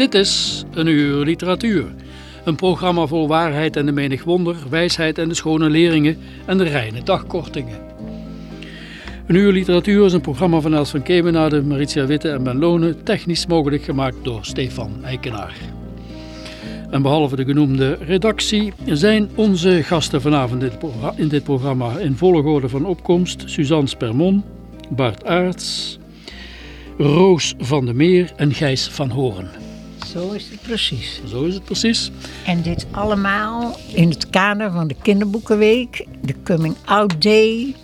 Dit is Een Uur Literatuur. Een programma vol waarheid en de menig wonder, wijsheid en de schone leringen en de reine dagkortingen. Een Uur Literatuur is een programma van Els van Kemenade, Maritia Witte en Ben technisch mogelijk gemaakt door Stefan Eikenaar. En behalve de genoemde redactie zijn onze gasten vanavond in dit programma in volgorde van opkomst Suzanne Spermon, Bart Aerts, Roos van de Meer en Gijs van Horen. Zo is het precies. Zo is het precies. En dit allemaal in het kader van de Kinderboekenweek, de Coming Out Day.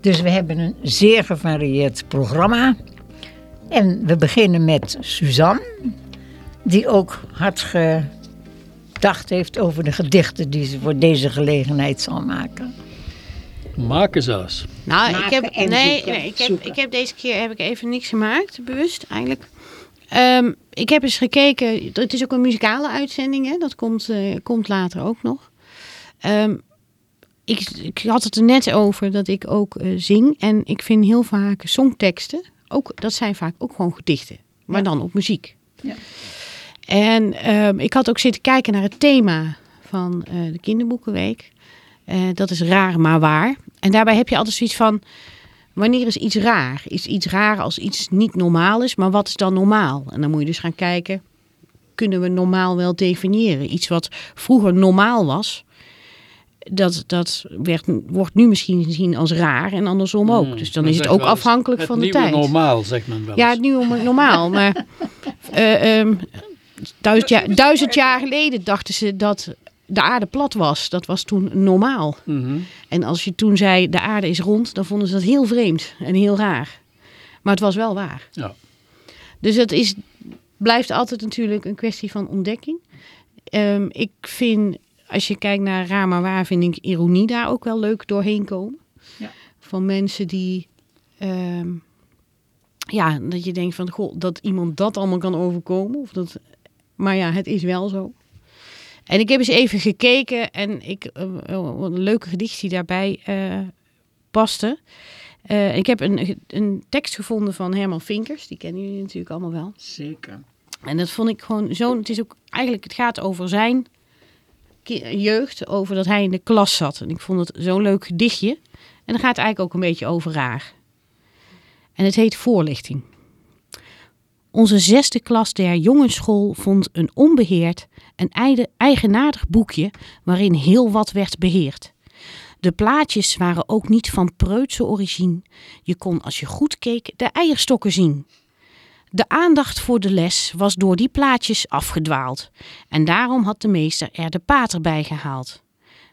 Dus we hebben een zeer gevarieerd programma. En we beginnen met Suzanne, die ook hard gedacht heeft over de gedichten die ze voor deze gelegenheid zal maken. Maken zelfs. Nou, Maken ik heb, nee, nee ik, heb, ik heb deze keer heb ik even niks gemaakt, bewust eigenlijk. Ehm, ik heb eens gekeken, het is ook een muzikale uitzending, hè? dat komt, eh, komt later ook nog. Ehm, ik, ik had het er net over dat ik ook eh, zing en ik vind heel vaak songteksten, ook, dat zijn vaak ook gewoon gedichten, maar Ja. dan op muziek. Ja. En ehm, ik had ook zitten kijken naar het thema van eh, de Kinderboekenweek. Dat is raar maar waar. En daarbij heb je altijd zoiets van, wanneer is iets raar? Is iets raar als iets niet normaal is, maar wat is dan normaal? En dan moet je dus gaan kijken, kunnen we normaal wel definiëren? Iets wat vroeger normaal was, dat, dat werd, wordt nu misschien gezien als raar en andersom ook. Hmm, Dus dan is het ook afhankelijk van de Het tijd. nieuwe normaal, zegt men wel Ja, het nieuwe normaal. Maar eh, ehm, duizend, jaar, duizend jaar geleden dachten ze dat de aarde plat was. Dat was toen normaal. Mhm. En als je toen zei de aarde is rond, dan vonden ze dat heel vreemd en heel raar. Maar het was wel waar. Ja. Dus het is, blijft altijd natuurlijk een kwestie van ontdekking. Ehm, ik vind, als je kijkt naar raar maar waar, vind ik ironie daar ook wel leuk doorheen komen. Ja. Van mensen die, ehm, ja, dat je denkt van, goh, dat iemand dat allemaal kan overkomen. Of dat, maar ja, het is wel zo. En ik heb eens even gekeken en ik, eh, een leuke gedicht die daarbij eh, paste. Eh, ik heb een, een tekst gevonden van Herman Vinkers, die kennen jullie natuurlijk allemaal wel. Zeker. En dat vond ik gewoon zo. Het is ook eigenlijk, het gaat over zijn jeugd, over dat hij in de klas zat. En ik vond het zo'n leuk gedichtje. En dan gaat het eigenlijk ook een beetje over raar. En het heet Voorlichting. Onze zesde klas der jongensschool vond een onbeheerd en eigenaardig boekje waarin heel wat werd beheerd. De plaatjes waren ook niet van preutse origine. Je kon als je goed keek de eierstokken zien. De aandacht voor de les was door die plaatjes afgedwaald. En daarom had de meester er de pater bij gehaald.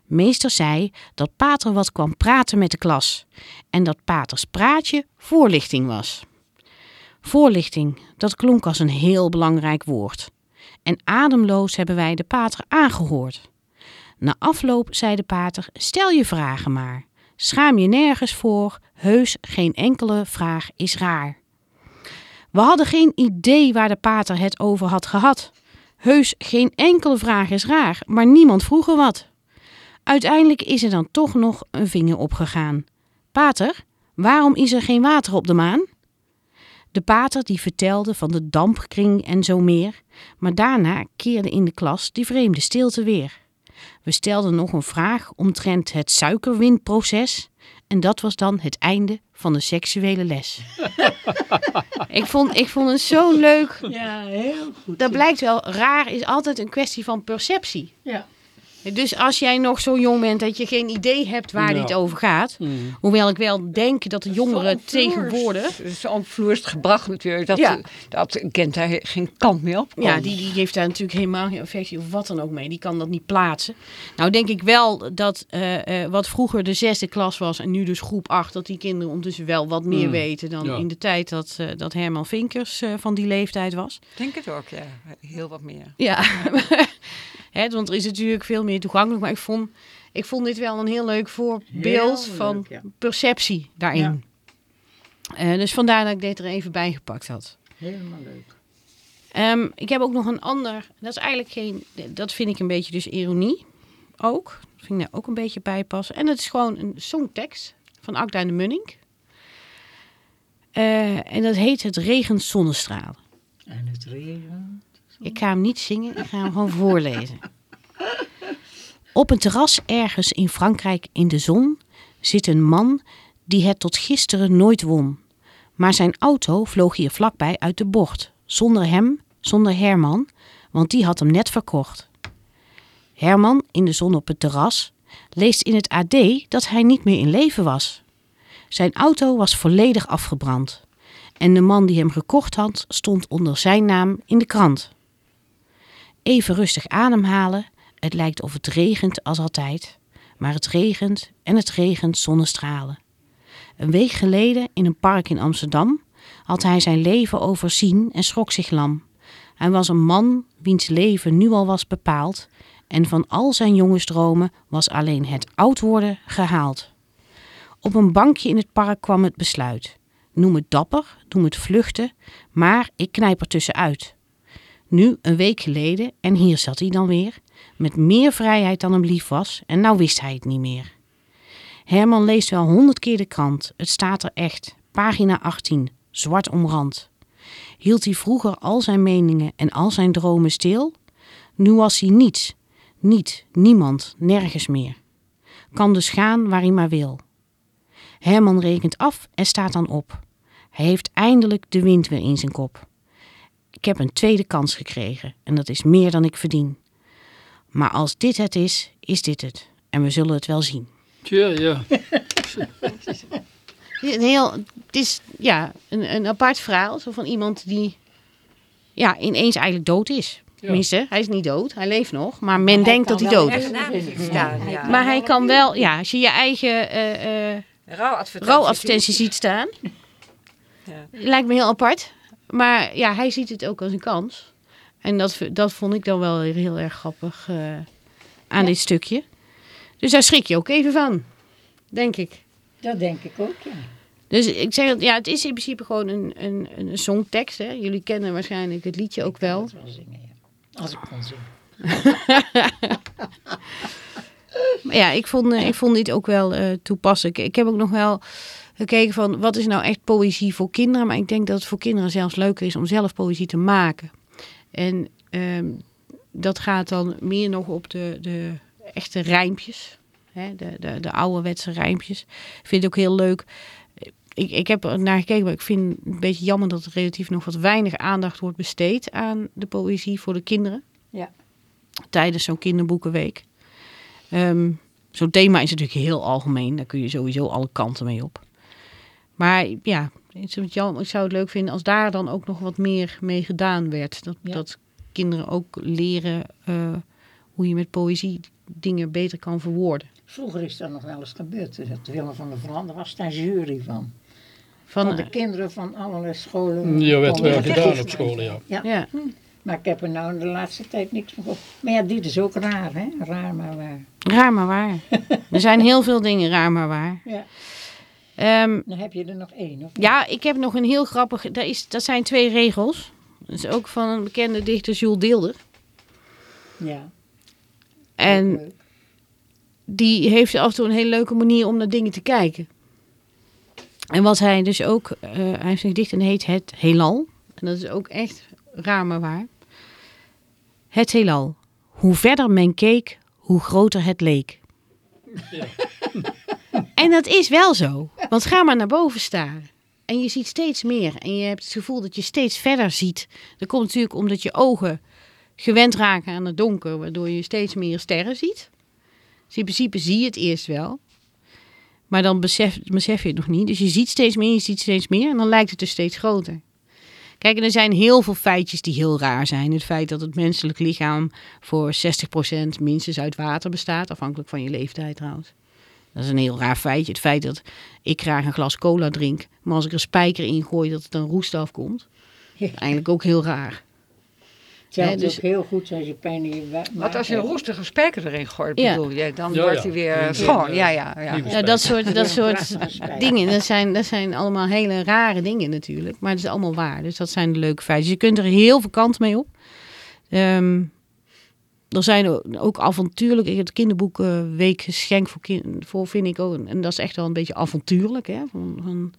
Meester zei dat pater wat kwam praten met de klas. En dat paters praatje voorlichting was. Voorlichting, dat klonk als een heel belangrijk woord. En ademloos hebben wij de pater aangehoord. Na afloop zei de pater: Stel je vragen maar. Schaam je nergens voor, heus geen enkele vraag is raar. We hadden geen idee waar de pater het over had gehad. Heus geen enkele vraag is raar, maar niemand vroeg er wat. Uiteindelijk is er dan toch nog een vinger opgegaan. Pater, waarom is er geen water op de maan? De pater die vertelde van de dampkring en zo meer, maar daarna keerde in de klas die vreemde stilte weer. We stelden nog een vraag omtrent het suikerwinproces. En dat was dan het einde van de seksuele les. ik, vond, ik vond het zo leuk. Ja, heel goed. Dat blijkt wel, raar is altijd een kwestie van perceptie. Ja. Dus als jij nog zo jong bent dat je geen idee hebt waar Ja. dit over gaat. Mm. Hoewel ik wel denk dat de jongeren tegenwoordig... Zo'n vloerst gebracht natuurlijk. Dat, Ja. dat kent daar geen kant meer op. Ja, die, die heeft daar natuurlijk helemaal geen affectie of wat dan ook mee. Die kan dat niet plaatsen. Nou denk ik wel dat eh, eh, wat vroeger de zesde klas was en nu dus groep acht... dat die kinderen ondertussen wel wat meer Mm. weten dan Ja. in de tijd dat, eh, dat Herman Vinkers van die leeftijd was. denk het ook, ja. Heel wat meer. Ja, Hè, want er is natuurlijk veel meer toegankelijk. Maar ik vond, ik vond dit wel een heel leuk voorbeeld Heel van leuk, ja. perceptie daarin. Eh, dus vandaar dat ik dit er even bij gepakt had. Helemaal leuk. Ehm, ik heb ook nog een ander. Dat is eigenlijk geen. Dat vind ik een beetje dus ironie. Ook. Dat vind ik daar ook een beetje bij passen. En het is gewoon een songtekst van Akda en de Munning. Eh, en dat heet Het regent zonnestralen. En het regen. Ik ga hem niet zingen, ik ga hem gewoon voorlezen. Op een terras ergens in Frankrijk in de zon zit een man die het tot gisteren nooit won. Maar zijn auto vloog hier vlakbij uit de bocht. Zonder hem, zonder Herman, want die had hem net verkocht. Herman, in de zon op het terras, leest in het AD dat hij niet meer in leven was. Zijn auto was volledig afgebrand. En de man die hem gekocht had, stond onder zijn naam in de krant. Even rustig ademhalen. Het lijkt of het regent als altijd. Maar het regent en het regent zonnestralen. Een week geleden in een park in Amsterdam had hij zijn leven overzien en schrok zich lam. Hij was een man wiens leven nu al was bepaald en van al zijn jongensdromen was alleen het oud worden gehaald. Op een bankje in het park kwam het besluit. Noem het dapper, noem het vluchten, maar ik knijp er tussenuit. Nu, een week geleden, en hier zat hij dan weer, met meer vrijheid dan hem lief was, en nou wist hij het niet meer. Herman leest wel honderd keer de krant, het staat er echt, pagina 18, zwart omrand. Hield hij vroeger al zijn meningen en al zijn dromen stil? Nu was hij niets, niet, niemand, nergens meer. Kan dus gaan waar hij maar wil. Herman rekent af en staat dan op. Hij heeft eindelijk de wind weer in zijn kop. Ik heb een tweede kans gekregen en dat is meer dan ik verdien. Maar als dit het is, is dit het. En we zullen het wel zien. Tja, ja. Een heel, het is ja, een, een apart verhaal zo van iemand die ja, ineens eigenlijk dood is. Tenminste, hij is niet dood, hij leeft nog, maar men denkt dat hij dood is. Staan, ja. Maar hij kan wel, ja, als je je eigen eh eh Rouwadvertentie. rouwadvertentie ziet staan, Ja. lijkt me heel apart. Maar ja, hij ziet het ook als een kans. En dat, dat vond ik dan wel heel erg grappig eh, aan dit stukje. Dus daar schrik je ook even van, denk ik. Dat denk ik ook, ja. Dus ik zeg, ja, het is in principe gewoon een, een, een songtekst. Hè. Jullie kennen waarschijnlijk het liedje ook wel. Dat wel zingen, ja. Als ik kon zingen. Maar ja, ik vond, eh, ik vond dit ook wel eh, toepasselijk. Ik heb ook nog wel gekeken van wat is nou echt poëzie voor kinderen. Maar ik denk dat het voor kinderen zelfs leuker is om zelf poëzie te maken. En ehm, dat gaat dan meer nog op de, de echte rijmpjes. Hè, de, de, de ouderwetse rijmpjes. Ik vind het ook heel leuk. Ik, ik heb er naar gekeken, maar ik vind het een beetje jammer dat er relatief nog wat weinig aandacht wordt besteed aan de poëzie voor de kinderen. Ja. Tijdens zo'n kinderboekenweek. Ehm, Zo'n thema is natuurlijk heel algemeen. Daar kun je sowieso alle kanten mee op. Maar ja, het jammer. ik zou het leuk vinden als daar dan ook nog wat meer mee gedaan werd. Dat, Ja. dat kinderen ook leren eh, hoe je met poëzie dingen beter kan verwoorden. Vroeger is dat nog wel eens gebeurd. Dat Willem van der Vrande was daar jury van. Van, Van de kinderen van allerlei scholen. Ja, werd wel gedaan op school, ja. Ja. ja. Maar ik heb er nou in de laatste tijd niks meer op. Maar ja, dit is ook raar, hè? Raar, maar waar. Raar maar waar. er zijn heel veel dingen raar maar waar. Ja. Ehm, Dan heb je er nog één, of? ja, ik heb nog een heel grappig... Dat, is, dat zijn twee regels. Dat is ook van een bekende dichter, Jules Deelder. Ja. En die heeft af en toe een hele leuke manier om naar dingen te kijken. En wat hij dus ook, eh, hij heeft een gedicht en heet Het Heelal. En dat is ook echt raar maar waar. Het heelal. Hoe verder men keek, hoe groter het leek. En dat is wel zo. Want ga maar naar boven staren. En je ziet steeds meer. En je hebt het gevoel dat je steeds verder ziet. Dat komt natuurlijk omdat je ogen gewend raken aan het donker. Waardoor je steeds meer sterren ziet. Dus in principe zie je het eerst wel. Maar dan besef, besef je het nog niet. Dus je ziet steeds meer, je ziet steeds meer. En dan lijkt het dus steeds groter. Kijk, en er zijn heel veel feitjes die heel raar zijn. Het feit dat het menselijk lichaam voor 60% minstens uit water bestaat. Afhankelijk van je leeftijd trouwens. Dat is een heel raar feitje. Het feit dat ik graag een glas cola drink. Maar als ik er een spijker in gooi dat het dan roest afkomt. Eigenlijk ook heel raar. Het Hè, dus- ook heel goed als je pijn in je wa- Want als je een roestige spijker erin gooit, Ja. bedoel je, dan Ja, wordt ja. hij weer Ja, schoon. ja. Ja, ja, ja. Dat soort, dat soort dingen, dat zijn, dat zijn allemaal hele rare dingen natuurlijk. Maar het is allemaal waar. Dus dat zijn de leuke feitjes. Je kunt er heel veel kant mee op. Ehm, er zijn ook avontuurlijk. Het kinderboekenweek geschenk voor, kin- voor vind ik ook. En dat is echt wel een beetje avontuurlijk. Hè? Van, van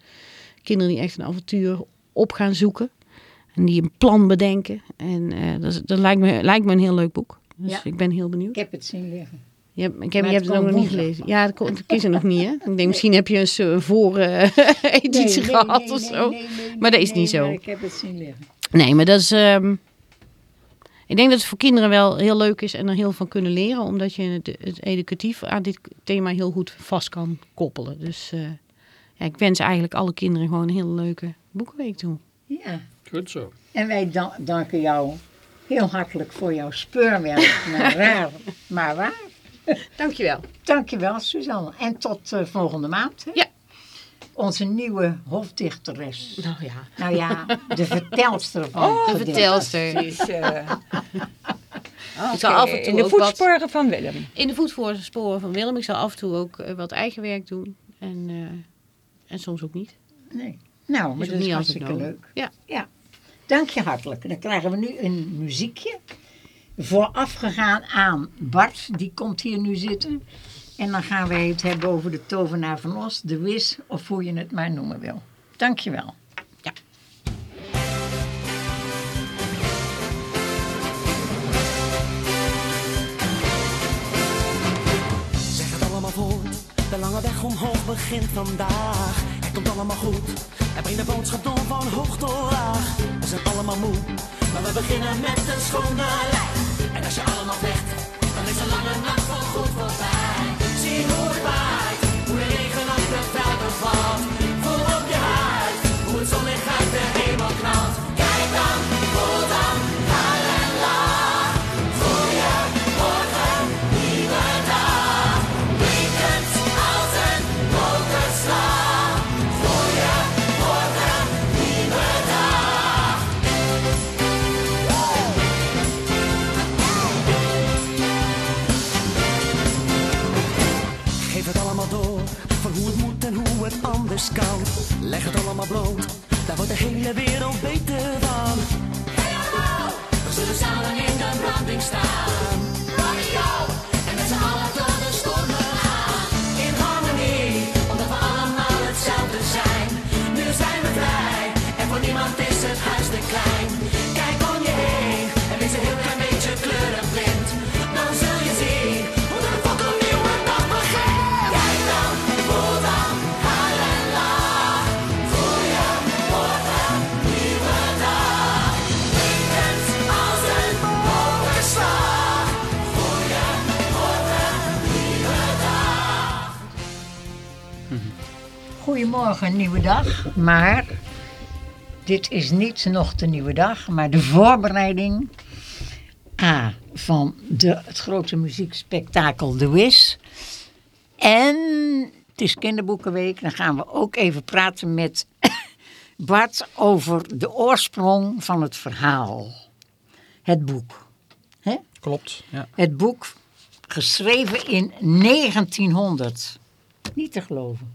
kinderen die echt een avontuur op gaan zoeken. En die een plan bedenken. En eh, dat, dat lijkt, me, lijkt me een heel leuk boek. Dus Ja. ik ben heel benieuwd. Ik heb het zien liggen. Je hebt, ik heb, je het hebt het ook nog niet gelezen. Ja, het is er nog niet, hè? Ik denk, misschien heb je een soort voor eh, editie gehad of zo. Maar dat is niet zo. maar ik heb het zien liggen. Nee, maar dat is... ehm, ik denk dat het voor kinderen wel heel leuk is en er heel van kunnen leren. Omdat je het, het educatief aan dit thema heel goed vast kan koppelen. Dus eh, ja, ik wens eigenlijk alle kinderen gewoon een hele leuke boekenweek toe. Ja. Goed zo. En wij dan- danken jou heel hartelijk voor jouw speurwerk naar raar, maar waar. Dankjewel. Dankjewel, Suzanne. En tot eh, volgende maand. Hè? Ja. Onze nieuwe hofdichteres. Nou ja, Nou ja, de vertelster van Oh, de vertelster. Is, eh, Ik zal oké, af en toe in de ook wat- voetsporen van Willem. In de voetsporen van Willem. Ik zal af en toe ook eh, wat eigen werk doen. En, eh, en soms ook niet. Nee. Nou, maar Is ook dat is niet altijd hartstikke nodig. leuk. Ja. ja. Dank je hartelijk. Dan krijgen we nu een muziekje. Voorafgegaan aan Bart, die komt hier nu zitten. En dan gaan wij het hebben over de tovenaar van Os, de Wis, of hoe je het maar noemen wil. Dank je wel. Zeg het allemaal voort, de lange weg omhoog begint vandaag. Het komt allemaal goed, en breng de boodschap door van hoog tot laag. We zijn allemaal moe, maar we beginnen met een schone lei. En als je allemaal vecht, dan is een lange nacht voor goed voorbij. Goedemorgen, nieuwe dag. Maar dit is niet nog de nieuwe dag, maar de voorbereiding A, van de, het grote muziekspektakel The Wiz. En het is kinderboekenweek. Dan gaan we ook even praten met Bart over de oorsprong van het verhaal. Het boek. Klopt, ja. Het boek geschreven in 1900. Niet te geloven.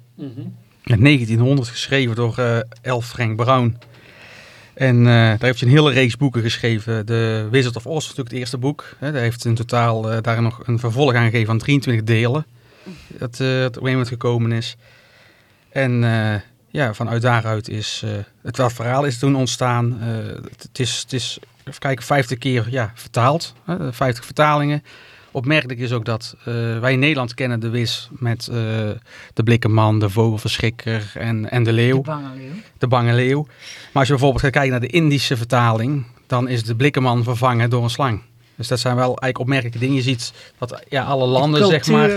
In 1900 geschreven door eh L. Frank Brown. En eh, daar heeft hij een hele reeks boeken geschreven. De Wizard of Oz natuurlijk het eerste boek. Hè. Daar heeft in totaal eh, daar nog een vervolg aan gegeven van 23 delen. Dat, dat op een moment gekomen is. En ja, vanuit daaruit is het wel verhaal is toen ontstaan. Het, het is, het is, even kijken, 50 keer ja, vertaald. Hè, 50 vertalingen. Opmerkelijk is ook dat eh, wij in Nederland kennen de wis met eh, de blikkenman, de vogelverschrikker en, en de leeuw, De Bangeleeuw. de bange leeuw. Maar als je bijvoorbeeld gaat kijken naar de Indische vertaling, dan is de blikkenman vervangen door een slang. Dus dat zijn wel eigenlijk opmerkelijke dingen. Je ziet dat ja, alle landen De zeg maar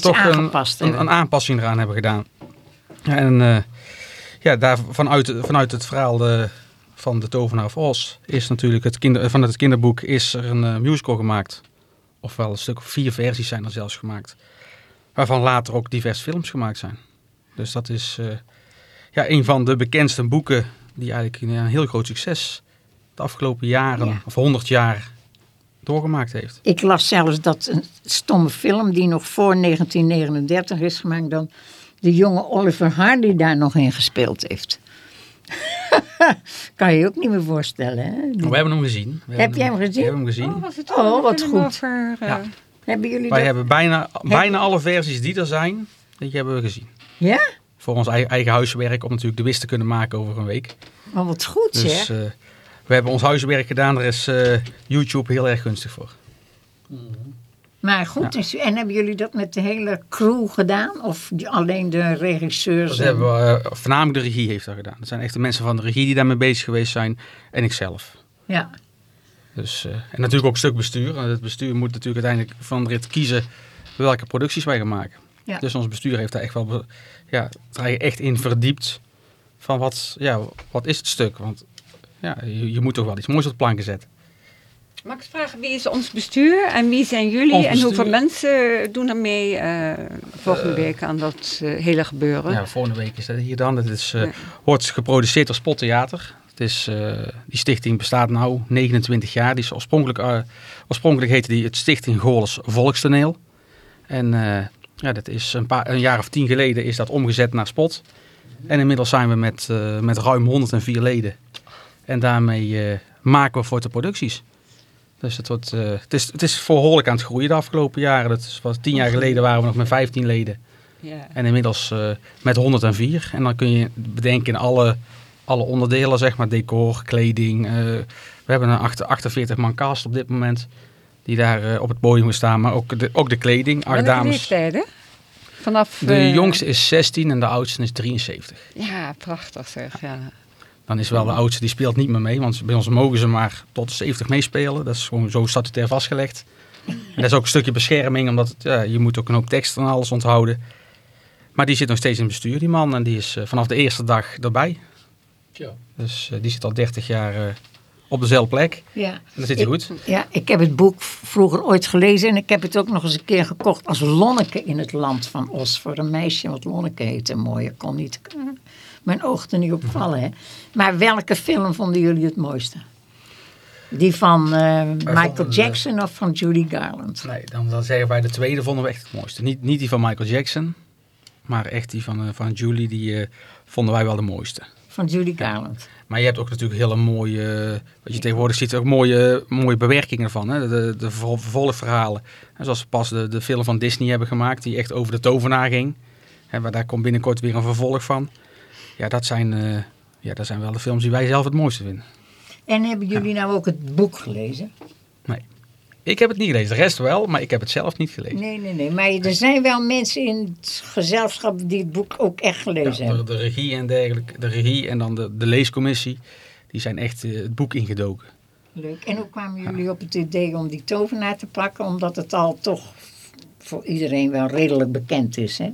toch een, een, aanpassing eraan hebben gedaan. En eh, ja, daar, vanuit, vanuit het verhaal de, van de tovenaar of Oz is natuurlijk het kinder, van het kinderboek is er een musical gemaakt. Ofwel een stuk of vier versies zijn er zelfs gemaakt. Waarvan later ook diverse films gemaakt zijn. Dus dat is eh, ja, een van de bekendste boeken die eigenlijk een, een heel groot succes de afgelopen jaren Ja. of honderd jaar doorgemaakt heeft. Ik las zelfs dat een stomme film die nog voor 1939 is gemaakt, dan de jonge Oliver Hardy daar nog in gespeeld heeft. kan je je ook niet meer voorstellen, hè? Die- We hebben hem gezien. We Heb jij hem gezien? We hebben hem gezien. was het Oh, wat goed. Over, eh, Ja. Hebben jullie Wij dat? hebben bijna, bijna alle versies die er zijn, die hebben we gezien. Ja? Voor ons eigen, eigen huiswerk, om natuurlijk de wist te kunnen maken over een week. Maar wat goed, Dus zeg. eh, we hebben ons huiswerk gedaan, daar is eh, YouTube heel erg gunstig voor. Maar goed, en hebben jullie dat met de hele crew gedaan? Of alleen de regisseurs? Dat en- hebben we, eh, voornamelijk de regie heeft dat gedaan. Dat zijn echt de mensen van de regie die daarmee bezig geweest zijn en ikzelf. Ja, Dus, eh, en natuurlijk ook stuk bestuur. En Het bestuur moet natuurlijk uiteindelijk van de rit kiezen welke producties wij gaan maken. Ja. Dus ons bestuur heeft daar echt wel ja, echt in verdiept van wat, ja, wat is het stuk. Want ja, je, je moet toch wel iets moois op planken zetten. Mag ik vragen, wie is ons bestuur en wie zijn jullie? En hoeveel mensen doen er mee eh, volgende week aan dat eh, hele gebeuren? Ja, volgende week is dat hier dan. Het is, eh, Ja. wordt geproduceerd door Spot Theater. Het is, eh, die stichting bestaat nu 29 jaar. Die is oorspronkelijk, eh, oorspronkelijk heette die het Stichting Goorles Volkstoneel. En eh, ja, dat is een, paar, een jaar of tien geleden is dat omgezet naar Spot. En inmiddels zijn we met, eh, met ruim 104 leden. En daarmee eh, maken we voor de producties. Dus het, wordt, eh, het, is, het is behoorlijk aan het groeien de afgelopen jaren. Dat was tien jaar geleden waren we nog met 15 leden. Ja. En inmiddels eh, met 104. En dan kun je bedenken in alle, alle onderdelen, zeg maar, decor, kleding. eh, we hebben een acht- 48 man cast op dit moment. Die daar op het podium staan. Maar ook de, ook de kleding. Acht dames. leeftijden? Vanaf... De jongste is 16 en de oudste is 73. Ja, prachtig zeg. Ja. Dan is wel de oudste, die speelt niet meer mee. Want bij ons mogen ze maar tot de 70 meespelen. Dat is gewoon zo statutair vastgelegd. En dat is ook een stukje bescherming, omdat het, ja, je moet ook een hoop tekst en alles onthouden. Maar die zit nog steeds in het bestuur, die man. En die is eh, vanaf de eerste dag erbij. Tja. Dus eh, die zit al 30 jaar eh, op dezelfde plek. ja. En dat zit hij Ik- goed. Ja, ik heb het boek vroeger ooit gelezen en ik heb het ook nog eens een keer gekocht als Lonneke in het land van Os. Voor een meisje, wat Lonneke heette, mooi. Ik kon niet, mijn oog er niet op vallen. Hè. Maar welke film vonden jullie het mooiste? Die van eh, Michael vonden de- Jackson of van Judy Garland? Nee, dan, dan zeggen wij de tweede vonden we echt het mooiste. Niet, niet die van Michael Jackson, maar echt die van, eh, van Julie, die eh, vonden wij wel de mooiste. Van Judy Garland. Maar je hebt ook natuurlijk hele mooie, eh, wat je tegenwoordig ziet, ook mooie, mooie bewerkingen ervan. Hè? De, de vervol- vervolgverhalen. En zoals we pas de, de film van Disney hebben gemaakt, die echt over de tovenaar ging. Hè, waar daar komt binnenkort weer een vervolg van. Ja, dat zijn, eh, ja, dat zijn wel de films die wij zelf het mooiste vinden. En hebben jullie nou ook het boek gelezen? Ik heb het niet gelezen, de rest wel, maar ik heb het zelf niet gelezen. Nee, nee, nee. Maar er zijn wel mensen in het gezelschap die het boek ook echt gelezen Ja, de, hebben. de regie en dergelijke, de regie en dan de, de leescommissie, die zijn echt eh, het boek ingedoken. Leuk. En hoe kwamen jullie op het idee om die tovenaar te pakken? Omdat het al toch voor iedereen wel redelijk bekend is, hè?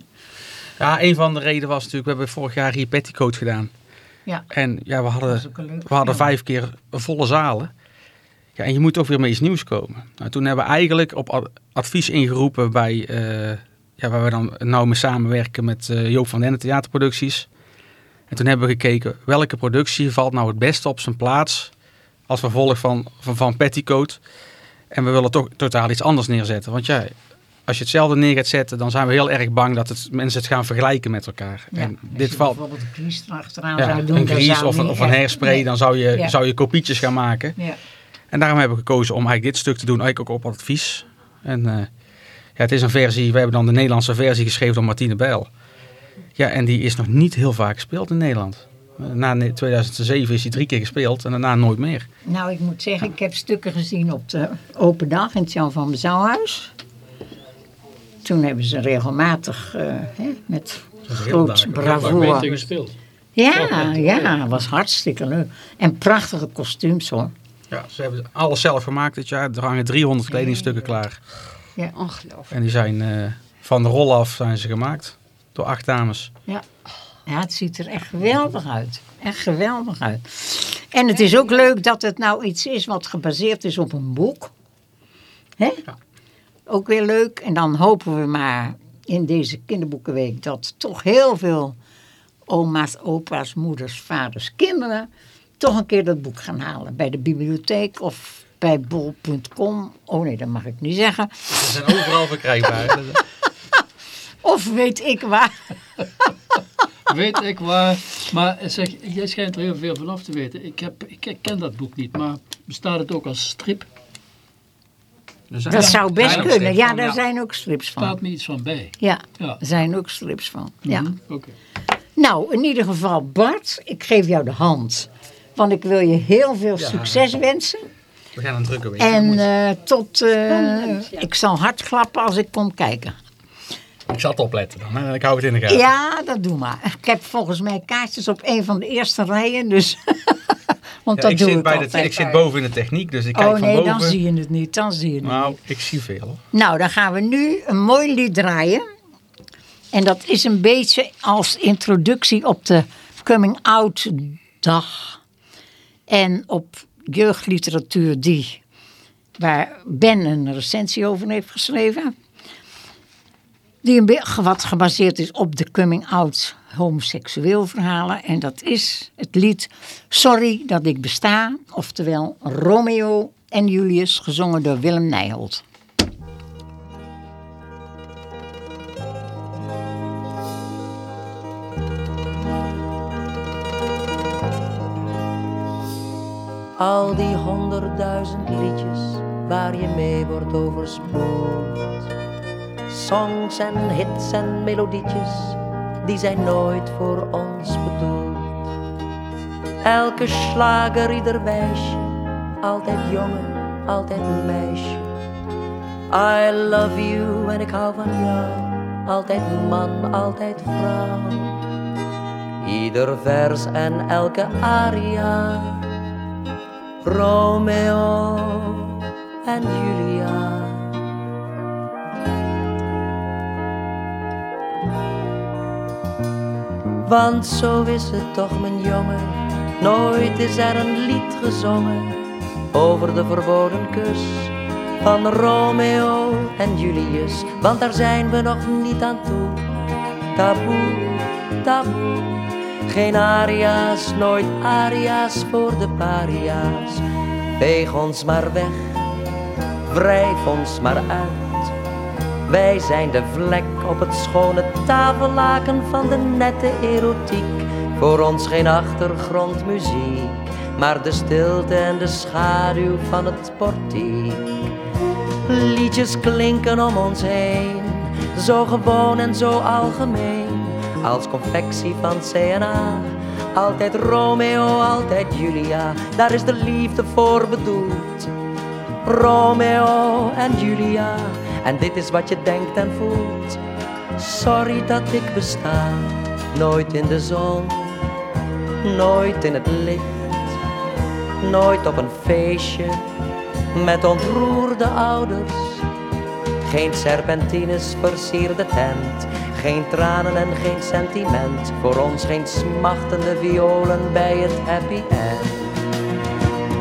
Ja, een van de redenen was natuurlijk, we hebben vorig jaar hier Petticoat gedaan. Ja. En ja, we hadden, we hadden vijf keer volle zalen. Ja, en je moet ook weer met iets nieuws komen. Nou, toen hebben we eigenlijk op ad- advies ingeroepen bij, eh, ja, waar we dan nou mee samenwerken met eh, Joop van den theaterproducties. En toen hebben we gekeken, welke productie valt nou het beste op zijn plaats als vervolg van, van, van Petticoat. En we willen toch totaal iets anders neerzetten. Want ja, als je hetzelfde neer gaat zetten, dan zijn we heel erg bang dat het, mensen het gaan vergelijken met elkaar. Ja, En dit je valt, bijvoorbeeld een kries erachteraan ja, zou doen. een of een, of een echt- hairspray, nee. dan zou je, Ja. zou je kopietjes gaan maken. Ja. En daarom hebben we gekozen om eigenlijk dit stuk te doen, eigenlijk ook op advies. En eh, ja, het is een versie, we hebben dan de Nederlandse versie geschreven door Martine Bijl. Ja, en die is nog niet heel vaak gespeeld in Nederland. Na ne- 2007 is hij drie keer gespeeld en daarna nooit meer. Nou, ik moet zeggen, ik heb stukken gezien op de open dag in het Jan van Bezouwhuis. Toen hebben ze regelmatig eh, hè, met groot gespeeld. Ja, ja, was hartstikke leuk. En prachtige kostuums hoor. Ja, ze hebben alles zelf gemaakt dit jaar. Er hangen 300 kledingstukken klaar. Ongelooflijk. En die zijn eh, van de rol af zijn ze gemaakt. Door acht dames. Ja. ja, het ziet er echt geweldig uit. Echt geweldig uit. En het is ook leuk dat het nou iets is wat gebaseerd is op een boek. Hè? Ook weer leuk. En dan hopen we maar in deze kinderboekenweek dat toch heel veel oma's, opa's, moeders, vaders, kinderen toch een keer dat boek gaan halen. Bij de bibliotheek of bij bol.com. Oh nee, dat mag ik niet zeggen. Ze zijn overal verkrijgbaar. Of weet ik waar. Weet ik waar. Maar zeg, jij schijnt er heel veel van af te weten. Ik, heb, ik ken dat boek niet, maar bestaat het ook als strip? Zijn- Dat zou best kunnen. Ja, daar zijn ook strips van. Staat me iets van bij. Ja, Ja. er zijn ook strips van. Ja. Oké. Nou, in ieder geval Bart, ik geef jou de hand. Want ik wil je heel veel succes wensen. We gaan een drukke week. En eh, tot, eh, ik zal hard klappen als ik kom kijken. Ik zal het opletten dan. Hè? Ik hou het in de gaten. Ja, dat doe maar. Ik heb volgens mij kaartjes op een van de eerste rijen, dus... Want Ja, dat ik, doe zit ik bij de, ik zit boven in de techniek, dus ik kijk oh van nee, boven. dan zie je het niet, dan zie je het niet. Nou, ik zie veel. Nou, dan gaan we nu een mooi lied draaien. En dat is een beetje als introductie op de Coming Out Dag. En op jeugdliteratuur die, waar Ben een recensie over heeft geschreven. Die een wat gebaseerd is op de coming out homoseksueel verhalen. En dat is het lied Sorry dat ik besta. Oftewel Romeo en Julius, gezongen door Willem Nijholt. Al die honderdduizend liedjes waar je mee wordt overspoeld. Songs en hits en melodietjes, die zijn nooit voor ons bedoeld. Elke slager, ieder wijsje, altijd jongen, altijd meisje. I love you en ik hou van jou, altijd man, altijd vrouw. Ieder vers en elke aria Romeo en Julia. Want zo is het toch, mijn jongen, nooit is er een lied gezongen over de verboden kus van Romeo en Julius. Want daar zijn we nog niet aan toe. Taboe, taboe. Geen aria's, nooit aria's voor de paria's. Veeg ons maar weg, wrijf ons maar uit. Wij zijn de vlek op het schone tafellaken van de nette erotiek. Voor ons geen achtergrondmuziek, maar de stilte en de schaduw van het portiek. Liedjes klinken om ons heen, zo gewoon en zo algemeen. Als confectie van CNA, altijd Romeo, altijd Julia. Daar is de liefde voor bedoeld. Romeo en Julia, en dit is wat je denkt en voelt. Sorry dat ik besta, nooit in de zon, nooit in het licht, nooit op een feestje met ontroerde ouders. Geen serpentines versierde tent, geen tranen en geen sentiment. Voor ons geen smachtende violen bij het happy end.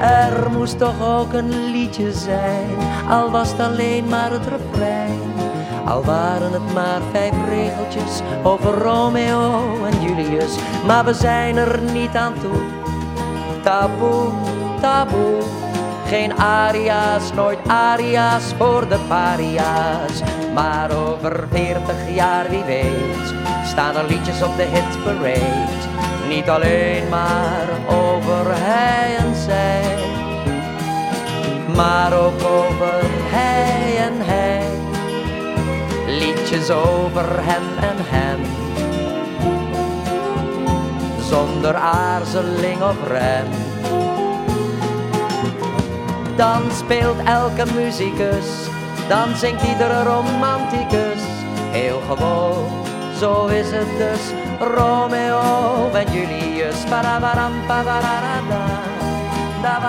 Er moest toch ook een liedje zijn, al was het alleen maar het refrein. Al waren het maar vijf regeltjes over Romeo en Julius, maar we zijn er niet aan toe. Taboe, taboe, geen aria's, nooit aria's voor de paria's. Maar over veertig jaar, wie weet, staan er liedjes op de hitparade. Niet alleen maar over hij en zij, maar ook over hij en hij. Liedjes over hem en hem. Zonder aarzeling of rem. Dan speelt elke muzikus, dan zingt iedere romanticus. Heel gewoon, zo is het dus. Romeo en Julius. Parabaram, pabararada. Da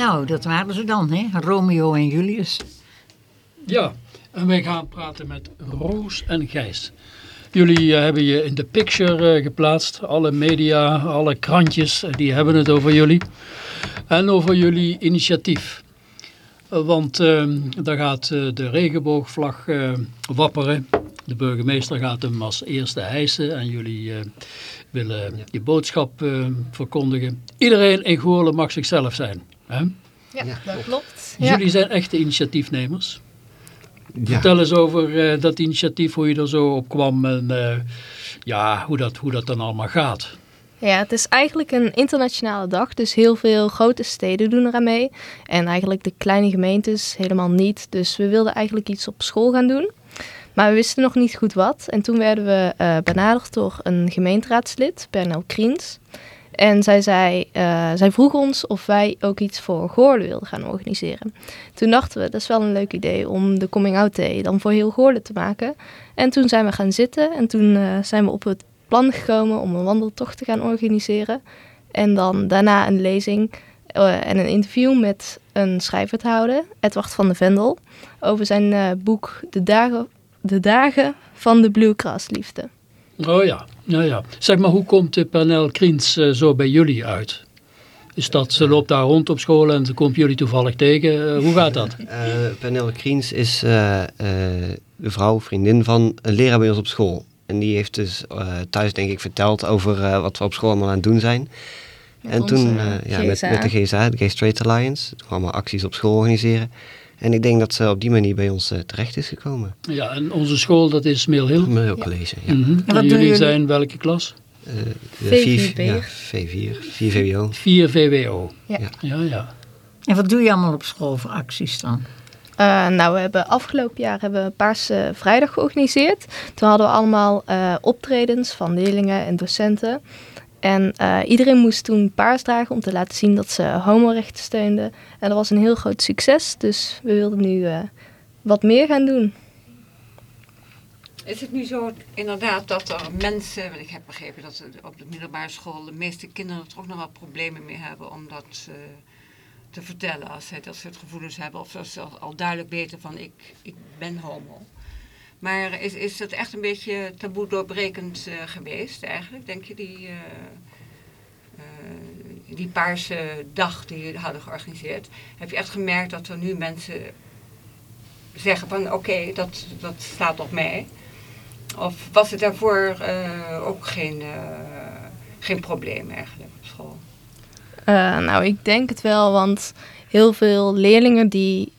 Nou, dat waren ze dan, hè? Romeo en Julius. Ja, en wij gaan praten met Roos en Gijs. Jullie eh, hebben je in de picture eh, geplaatst. Alle media, alle krantjes, eh, die hebben het over jullie. En over jullie initiatief. Want eh, daar gaat de regenboogvlag wapperen. De burgemeester gaat hem als eerste hijsen. En jullie willen je boodschap verkondigen. Iedereen in Goorlen mag zichzelf zijn. Hè? Ja, dat klopt. Ja. Jullie zijn echte initiatiefnemers. Ja. Vertel eens over eh, dat initiatief, hoe je er zo op kwam en eh, ja, hoe, dat, hoe dat dan allemaal gaat. ja, het is eigenlijk een internationale dag, dus heel veel grote steden doen eraan mee. En eigenlijk de kleine gemeentes helemaal niet. Dus we wilden eigenlijk iets op school gaan doen. Maar we wisten nog niet goed wat. En toen werden we eh, benaderd door een gemeenteraadslid, Bernel Kriens. En zij, zei, eh, zij vroeg ons of wij ook iets voor Goorlen wilden gaan organiseren. Toen dachten we, dat is wel een leuk idee om de Coming Out Day dan voor heel Goorlen te maken. En toen zijn we gaan zitten en toen eh, zijn we op het plan gekomen om een wandeltocht te gaan organiseren. En dan daarna een lezing eh, en een interview met een schrijver te houden, Edward van de Vendel, over zijn boek De Dagen, de Dagen van de Bluegrass-liefde. Oh ja, ja, ja. Zeg maar, hoe komt de Pernel Kriens eh, zo bij jullie uit? Is dat, ze loopt daar rond op school en ze komt jullie toevallig tegen. Eh, hoe gaat dat? Eh Pernille Kriens is eh, eh, de vrouw, vriendin van een leraar bij ons op school. En die heeft dus eh, thuis denk ik verteld over eh, wat we op school allemaal aan het doen zijn. en onze, toen eh, ja, met, met de GSA, de Gay Straight Alliance, toen we allemaal acties op school organiseren. En ik denk dat ze op die manier bij ons eh, terecht is gekomen. Ja, en onze school, dat is Mill Hill. Een heel college, ja. Mhm. En jullie jullie? zijn welke klas? Eh, de V4. ja, V4, 4 VWO. 4 VWO. Ja. Ja, ja. En wat doe je allemaal op school voor acties dan? Eh, nou, we hebben afgelopen jaar hebben we Paarse Vrijdag georganiseerd. Toen hadden we allemaal eh, optredens van leerlingen en docenten. En eh, iedereen moest toen paars dragen om te laten zien dat ze homorechten steunden. En dat was een heel groot succes, dus we wilden nu eh, wat meer gaan doen. Is het nu zo inderdaad dat er mensen, want ik heb begrepen dat ze op de middelbare school de meeste kinderen er toch nog wel problemen mee hebben om dat te vertellen als ze dat soort gevoelens hebben of als ze al duidelijk weten van ik, ik ben homo. Maar is, is het echt een beetje taboe doorbrekend eh, geweest eigenlijk, denk je, die, eh, eh, die paarse dag die jullie hadden georganiseerd? Heb je echt gemerkt dat er nu mensen zeggen van oké, dat, dat staat op mij? Of was het daarvoor ook geen, geen probleem eigenlijk op school? Nou, ik denk het wel, want heel veel leerlingen die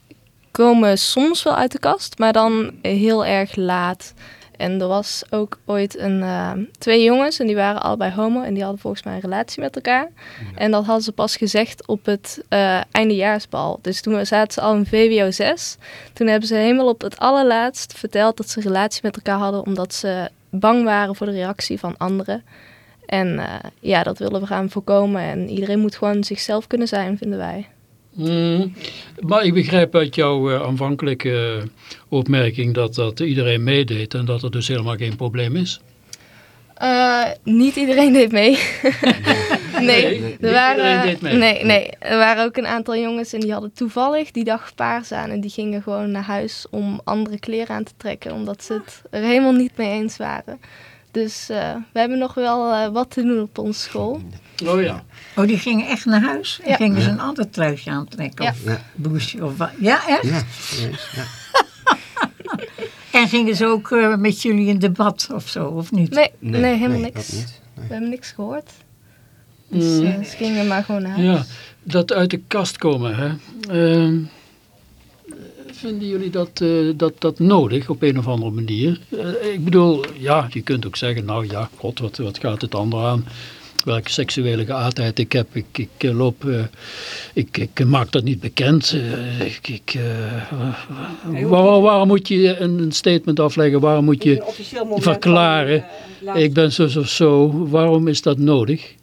komen soms wel uit de kast, maar dan heel erg laat. En er was ook ooit een, eh, twee jongens en die waren allebei homo en die hadden volgens mij een relatie met elkaar. En dat hadden ze pas gezegd op het eh, eindejaarsbal. Dus toen zaten ze al in VWO 6. Toen hebben ze helemaal op het allerlaatst verteld dat ze een relatie met elkaar hadden omdat ze bang waren voor de reactie van anderen. En eh, ja, dat willen we gaan voorkomen. En iedereen moet gewoon zichzelf kunnen zijn, vinden wij. Mm, maar ik begrijp uit jouw eh, aanvankelijke eh, opmerking dat, dat iedereen meedeed en dat er dus helemaal geen probleem is. Eh, niet iedereen deed mee. nee, Nee, er niet waren, iedereen deed mee. Nee, nee, er waren ook een aantal jongens en die hadden toevallig die dag paars aan. En die gingen gewoon naar huis om andere kleren aan te trekken. Omdat ze het er helemaal niet mee eens waren. Dus eh, we hebben nog wel eh, wat te doen op onze school. Oh ja. Oh, die gingen echt naar huis? En Ja. gingen ze een ander truitje aantrekken? Ja. Of bloesje of wat? Ja, echt? Ja. En gingen ze ook eh, met jullie in debat of zo, of niet? Nee, nee, helemaal niks. niet. Nee. We hebben niks gehoord. Dus Mm. eh, ze gingen maar gewoon naar huis. Ja, dat uit de kast komen. Hè. Ehm, vinden jullie dat, eh, dat, dat nodig op een of andere manier? Ik bedoel, ja, je kunt ook zeggen, nou ja, god, wat, wat gaat het ander aan? Welke seksuele geaardheid ik heb, ik, ik eh, loop, eh, ik, ik maak dat niet bekend. Eh, ik, ik, eh, waar- waarom moet je een, een statement afleggen? Waarom moet je verklaren, ik ben zo of zo? Waarom is dat nodig?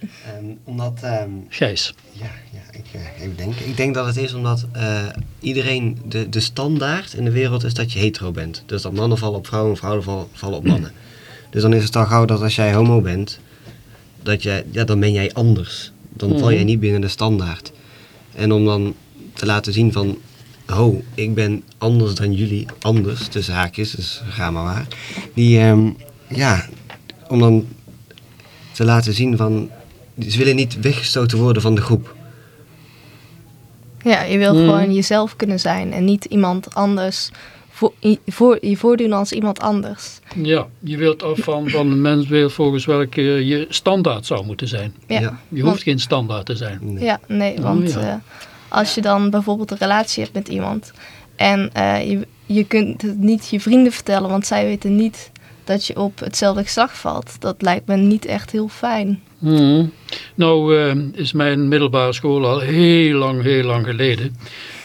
Ehm, omdat... ehm, Gijs. Ja, ja ik, eh, even denken. Ik denk dat het is omdat eh, iedereen, de, de standaard in de wereld is dat je hetero bent. Dus dat mannen vallen op vrouwen en vrouwen val- vallen op mannen. Dus dan is het al gauw dat als jij homo bent, dat jij, ja, dan ben jij anders. Dan val jij Mhm. niet binnen de standaard. En om dan te laten zien van, ho, ik ben anders dan jullie, anders, tussen haakjes, dus ga maar waar. Die, ehm, ja, om dan te laten zien van, ze willen niet weggestoten worden van de groep. Ja, je wil Hmm. gewoon jezelf kunnen zijn en niet iemand anders voor, je voordoen als iemand anders. Ja, je wilt af van, van een mens wil volgens welke je standaard zou moeten zijn. Ja, Ja. Je hoeft geen standaard te zijn. Nee. ja nee, want ja. eh, als je dan bijvoorbeeld een relatie hebt met iemand en eh, je, je kunt het niet je vrienden vertellen, want zij weten niet dat je op hetzelfde geslacht valt. Dat lijkt me niet echt heel fijn. Mhm. Nou eh, is mijn middelbare school al heel lang, heel lang geleden.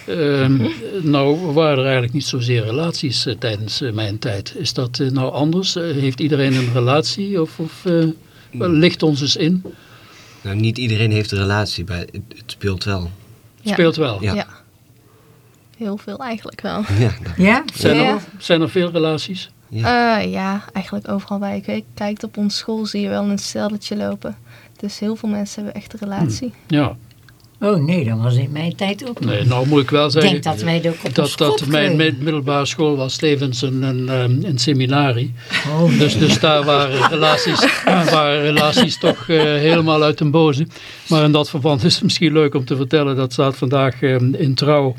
Ehm, nou waren er eigenlijk niet zozeer relaties eh, tijdens eh, mijn tijd. Is dat eh, nou anders? Heeft iedereen een relatie? Of, of eh, wel, licht ons eens in? Nou, niet iedereen heeft een relatie, maar het, het speelt wel. Ja. Speelt wel. Ja. Ja. Heel veel eigenlijk wel. Ja, Ja? Zijn, Ja. er, zijn er veel relaties? Ja. Eh, ja, eigenlijk overal waar je kijkt- kijkt op ons school zie je wel een stelletje lopen. Dus heel veel mensen hebben echt een relatie. Ja. Oh nee, dat was in mijn tijd ook Nee, nog. nou moet ik wel Ik zeggen... denk dat wij ook op dat, dat mijn middelbare school was tevens een, een, ehm, een seminarie. Oh, nee. Dus, dus daar waren relaties, waren relaties toch eh, helemaal uit den boze. Maar in dat verband is het misschien leuk om te vertellen, dat staat vandaag eh, in Trouw,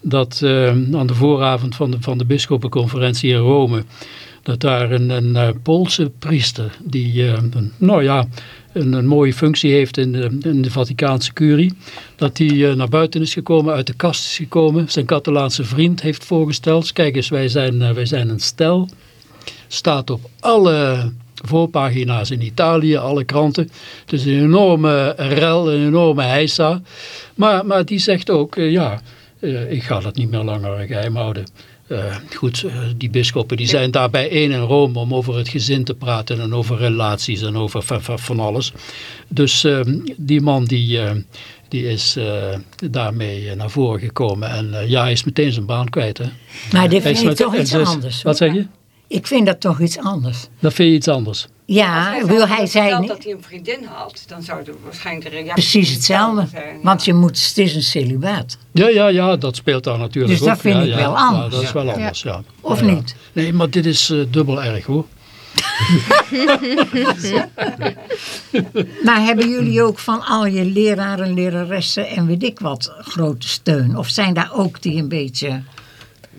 dat eh, aan de vooravond van de, van de bisschoppenconferentie in Rome, dat daar een, een eh, Poolse priester, die nou ja, een, mooie functie heeft in de, in de Vaticaanse curie, dat die eh, naar buiten is gekomen, uit de kast is gekomen, zijn Catalaanse vriend heeft voorgesteld. Kijk eens, wij zijn, eh, wij zijn een stel, staat op alle voorpagina's in Italië, alle kranten. Het is een enorme rel, een enorme heisa. Maar, maar die zegt ook, eh, ja, ik ga dat niet meer langer geheim houden. Eh, goed, eh, die bisschoppen die zijn daar bijeen in Rome om over het gezin te praten en over relaties en over van, van, van alles. Dus eh, die man die, eh, die is daarmee naar voren gekomen en ja, hij is meteen zijn baan kwijt. Hè. Maar dit vind ik toch iets anders. Wat zeg je? Ik vind dat toch iets anders. Dat vind je iets anders. Ja, Als wil hij niet- dat hij een vriendin had, dan zou het waarschijnlijk de reactie precies hetzelfde. zijn. Want je moet, het is een celibaat. Ja, ja, ja, dat speelt daar natuurlijk Dus dat ook. vind ja, ik ja, wel ja, anders. dat is wel Ja. anders, ja. Of niet? Nee, maar dit is eh, dubbel erg hoor. Maar hebben jullie ook van al je leraren, leraressen en weet ik wat grote steun? Of zijn daar ook die een beetje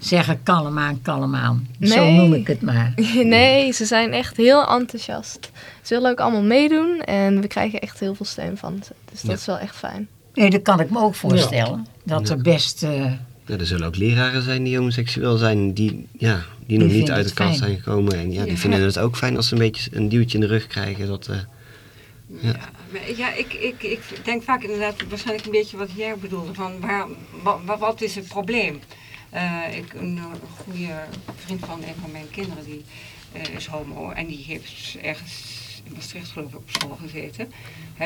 zeggen kalm aan, kalm aan? Zo noem ik het maar. Nee, ze zijn echt heel enthousiast. Ze willen ook allemaal meedoen en we krijgen echt heel veel steun van ze. Dus dat Ja. is wel echt fijn. Nee, dat kan ik me ook voorstellen. Dat er best... eh, Ja, er zullen ook leraren zijn die homoseksueel zijn, die, ja, die, nog niet uit de kast zijn gekomen. En ja, die Ja. vinden het ook fijn als ze een beetje een duwtje in de rug krijgen. Dat, eh, Ja, ja ik, ik, ik denk vaak inderdaad waarschijnlijk een beetje wat jij bedoelde. Van waar, wa- wat is het probleem? Eh, ik, een eh, goede vriend van een van mijn kinderen die eh, is homo en die heeft ergens in Maastricht geloof ik op school gezeten.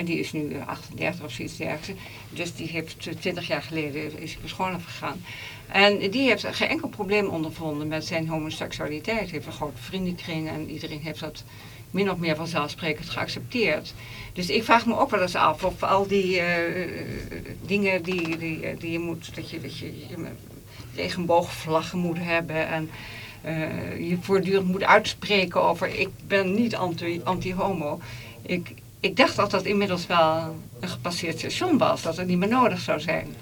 Die is nu eh, 38 of zoiets dergelijks. Dus die heeft eh, 20 jaar geleden is school afgegaan. En die heeft geen enkel probleem ondervonden met zijn homoseksualiteit. Heeft een grote vriendenkring en iedereen heeft dat min of meer vanzelfsprekend geaccepteerd. Dus ik vraag me ook wel eens af of al die dingen die, die, die je moet, dat je, dat je, regenboogvlaggen moet hebben en eh, je voortdurend moet uitspreken over ik ben niet anti- anti-homo. ik, ik dacht dat dat inmiddels wel een gepasseerd station was, dat het niet meer nodig zou zijn.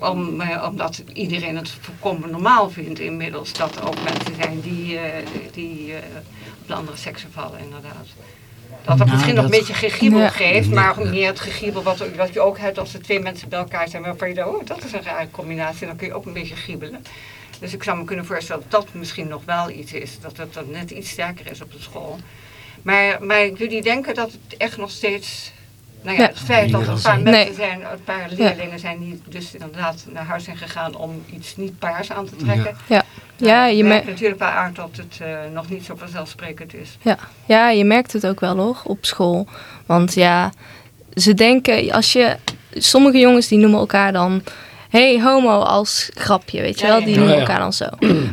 Om, eh, omdat iedereen het volkomen normaal vindt inmiddels dat er ook mensen zijn die, eh, die eh, op de andere seksen vallen inderdaad. Dat het Nou, misschien nog een dat- beetje gegiebel geeft, maar meer het gegiebel wat, wat je ook hebt als er twee mensen bij elkaar zijn waarvan je denkt, oh, dat is een rare combinatie, dan kun je ook een beetje giebelen. Dus ik zou me kunnen voorstellen dat dat misschien nog wel iets is, dat het dan net iets sterker is op de school. Maar, maar jullie denken dat het echt nog steeds, nou ja, Ja. het feit dat er een paar Nee. mensen zijn, een paar leerlingen zijn die dus inderdaad naar huis zijn gegaan om iets niet paars aan te trekken. Ja, Nou, ja, je merkt natuurlijk wel uit dat het eh, nog niet zo vanzelfsprekend is. ja. ja, je merkt het ook wel hoor, op school. Want ja, ze denken, als je... Sommige jongens die noemen elkaar dan... hey, homo als grapje, weet je Ja, wel? Die ja. noemen elkaar dan zo.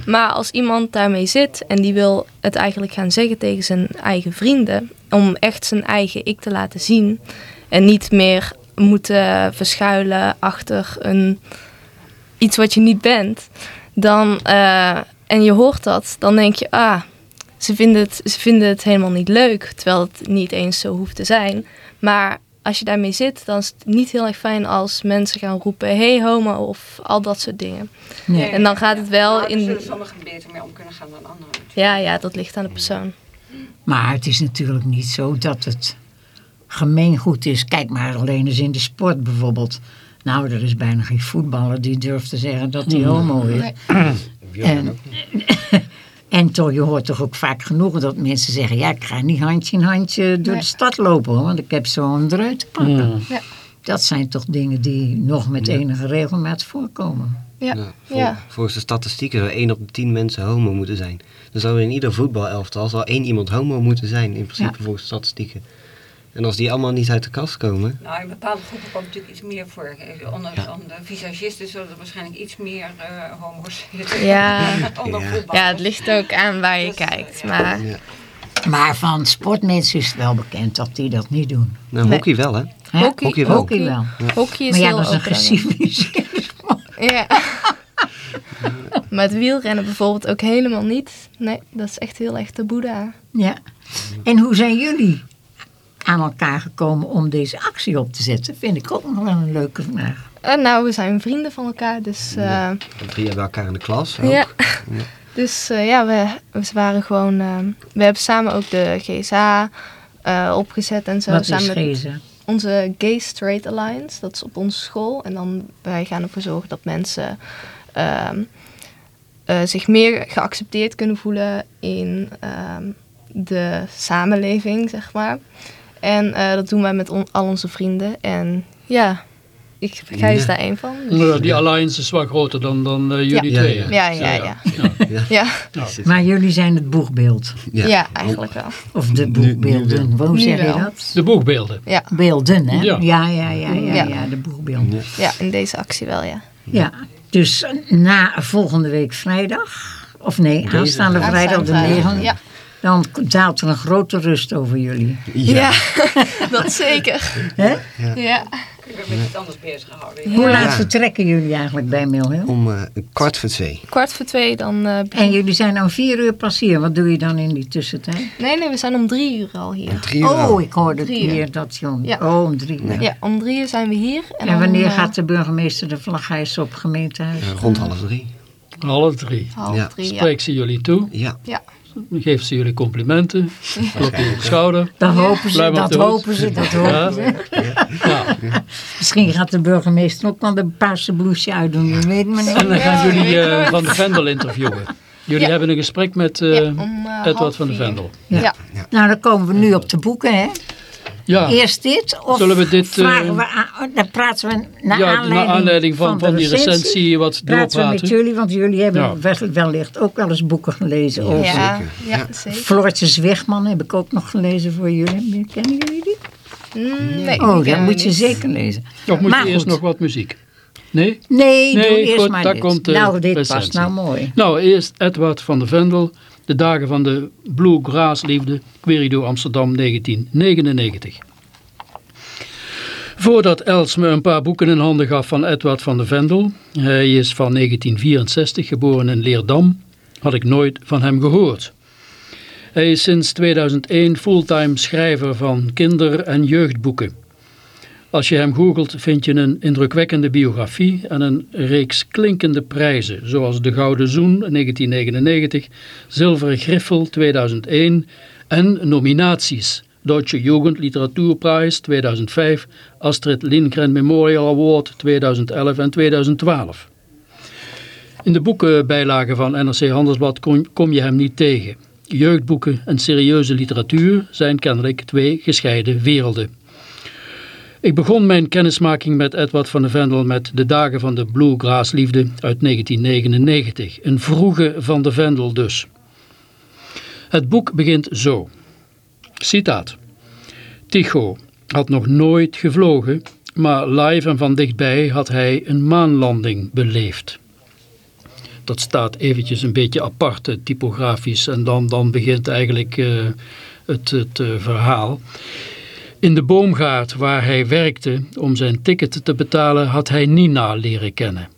Maar als iemand daarmee zit en die wil het eigenlijk gaan zeggen tegen zijn eigen vrienden... om echt zijn eigen ik te laten zien... en niet meer moeten verschuilen achter een, iets wat je niet bent... dan, eh, en je hoort dat, dan denk je... ah, ze vinden, het, ze vinden het helemaal niet leuk... terwijl het niet eens zo hoeft te zijn. Maar als je daarmee zit, dan is het niet heel erg fijn als mensen gaan roepen... hey homo of al dat soort dingen. Nee. En dan gaat het wel in- zullen sommigen beter mee om kunnen gaan dan anderen. Ja, ja, dat ligt aan de persoon. Maar het is natuurlijk niet zo dat het gemeengoed is. Kijk maar alleen eens in de sport bijvoorbeeld. Nou, er is bijna geen voetballer die durft te zeggen dat hij homo is. En, en toch, je hoort toch ook vaak genoeg dat mensen zeggen... ja, ik ga niet handje in handje door Nee. de stad lopen... hoor, want ik heb zo'n eruit te pakken. Ja. Dat zijn toch dingen die nog met enige regelmaat voorkomen. Ja, Ja, vol- ja. Volgens de statistieken zou 1 op de 10 mensen homo moeten zijn. Dan zou er in ieder voetbalelftal zal één iemand homo moeten zijn, in principe Ja. volgens de statistieken. En als die allemaal niet uit de kast komen, Nou, in bepaalde groepen komt natuurlijk iets meer voor. Eh, Onder, onder visagisten zullen er waarschijnlijk iets meer eh, homo's zitten. Ja. Ja. ja, het ligt ook aan waar je Dus, eh, kijkt. ja. Maar ja. Maar van sportmensen is het wel bekend dat die dat niet doen. nou Nee. hockey wel hè. Hè? Hockey- hockey, hockey. wel. hockey is Maar ja, heel dat is een open. geciviliseerde sport. Ja. maar het wielrennen bijvoorbeeld ook helemaal niet. Nee, dat is echt heel erg taboe daar. Ja. En hoe zijn jullie aan elkaar gekomen om deze actie op te zetten? Vind ik ook nog wel een leuke vraag. En nou, we zijn vrienden van elkaar, dus... eh, Ja. Drie hebben elkaar in de klas. ook. Ja. Dus eh, ja, we, we waren gewoon. eh, we hebben samen ook de GSA eh, opgezet en zo. Wat samen is gezen? onze Gay Straight Alliance. Dat is op onze school. En dan wij gaan ervoor zorgen dat mensen ehm, eh, zich meer geaccepteerd kunnen voelen in ehm, de samenleving, zeg maar. En eh, dat doen wij met on- al onze vrienden. En ja, ik, Gijs is daar één van. Nou, die alliance is wel groter dan, dan eh, jullie Ja. tweeën. Ja, ja, ja. Ja. Ja, Maar jullie zijn het boegbeeld. ja. eigenlijk wel. Of de Nu- nu boegbeelden. Hoe Nu zeg je dat? De boekbeelden. Ja. Beelden, hè? Ja. Ja, ja, ja, ja, ja, Ja. de boegbeelden. Ja. Ja, in deze actie wel, ja. Ja, dus na volgende week vrijdag, of nee, aanstaande vrijdag de Aanstaande 9 Ja, dan daalt er een grote rust over jullie. ja. dat zeker. Hè? Ja. Ik ben met iets anders bezig gehouden. Hoe Ja. laat vertrekken jullie eigenlijk bij Milhill? Om eh, kwart voor twee. Kwart voor twee dan eh, En jullie zijn om vier uur pas hier. Wat doe je dan in die tussentijd? Nee, nee, we zijn om drie uur al hier. Drie uur al. Oh, ik hoorde het hier dat je om, Ja. oh, om drie uur. Ja, om drie uur zijn we hier. En, wanneer eh, gaat de burgemeester de vlag hijsen op gemeentehuis? Eh, rond half drie. Alle drie. Half Ja. drie, ja. Spreekt ze jullie toe, Ja. Ja. Geeft ze jullie complimenten, klop je op de schouder. Dat hopen ze, dat hopen ze, dat hopen Ja. ze. Ja. Misschien gaat de burgemeester ook wel de paarse bloesje uitdoen, je weet maar En niet. dan gaan jullie eh. Van de Vendel interviewen. Jullie Ja. hebben een gesprek met eh, Ja, om, eh, Edward van de. Vendel. Ja. Ja. Nou, dan komen we nu op de boeken, hè? Ja, Eerst dit, of Zullen we dit, eh, vragen we aan, dan praten we naar ja aanleiding, naar aanleiding van, van, die recensie wat Praten we met doorpraten. jullie, want jullie hebben Ja. wel- wellicht ook wel eens boeken gelezen over. Ja, zeker. ja, Ja. zeker. Floortjes Wegman heb ik ook nog gelezen voor jullie. Kennen jullie die? Nee, Oh, dat moet je niet. zeker lezen. Of moet Maar je eerst goed. nog wat muziek? Nee? Nee, Nee, doe eerst goed, maar dit. komt nou, dit past nou mooi. Nou, eerst Edward van de Vendel. De dagen van de Bluegrass-liefde. Querido Amsterdam 1999. Voordat Els me een paar boeken in handen gaf van Edward van de Vendel, hij is van 1964 geboren in Leerdam, had ik nooit van hem gehoord. Hij is sinds 2001 fulltime schrijver van kinder- en jeugdboeken. Als je hem googelt vind je een indrukwekkende biografie en een reeks klinkende prijzen, zoals de Gouden Zoen 1999, Zilveren Griffel 2001 en nominaties Deutsche Jugendliteraturpreis 2005, Astrid Lindgren Memorial Award 2011 en 2012. In de boekenbijlagen van NRC Handelsblad kom je hem niet tegen. Jeugdboeken en serieuze literatuur zijn kennelijk twee gescheiden werelden. Ik begon mijn kennismaking met Edward van de Vendel met De Dagen van de Bluegrass-liefde uit 1999. Een vroege van de Vendel dus. Het boek begint zo. Citaat. Tycho had nog nooit gevlogen, maar live en van dichtbij had hij een maanlanding beleefd. Dat staat eventjes een beetje apart, typografisch, en dan, dan begint eigenlijk uh, het, het uh, verhaal. In de boomgaard waar hij werkte om zijn ticket te betalen had hij Nina leren kennen.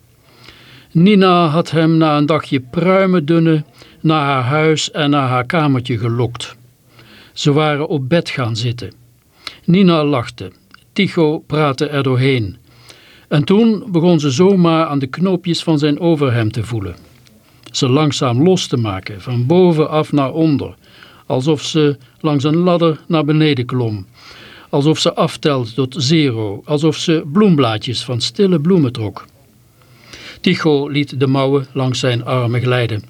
Nina had hem na een dagje pruimen naar haar huis en naar haar kamertje gelokt. Ze waren op bed gaan zitten. Nina lachte. Tycho praatte er doorheen. En toen begon ze zomaar aan de knoopjes van zijn overhemd te voelen. Ze langzaam los te maken, van bovenaf naar onder, alsof ze langs een ladder naar beneden klom. Alsof ze aftelde tot zero, alsof ze bloemblaadjes van stille bloemen trok. Tycho liet de mouwen langs zijn armen glijden.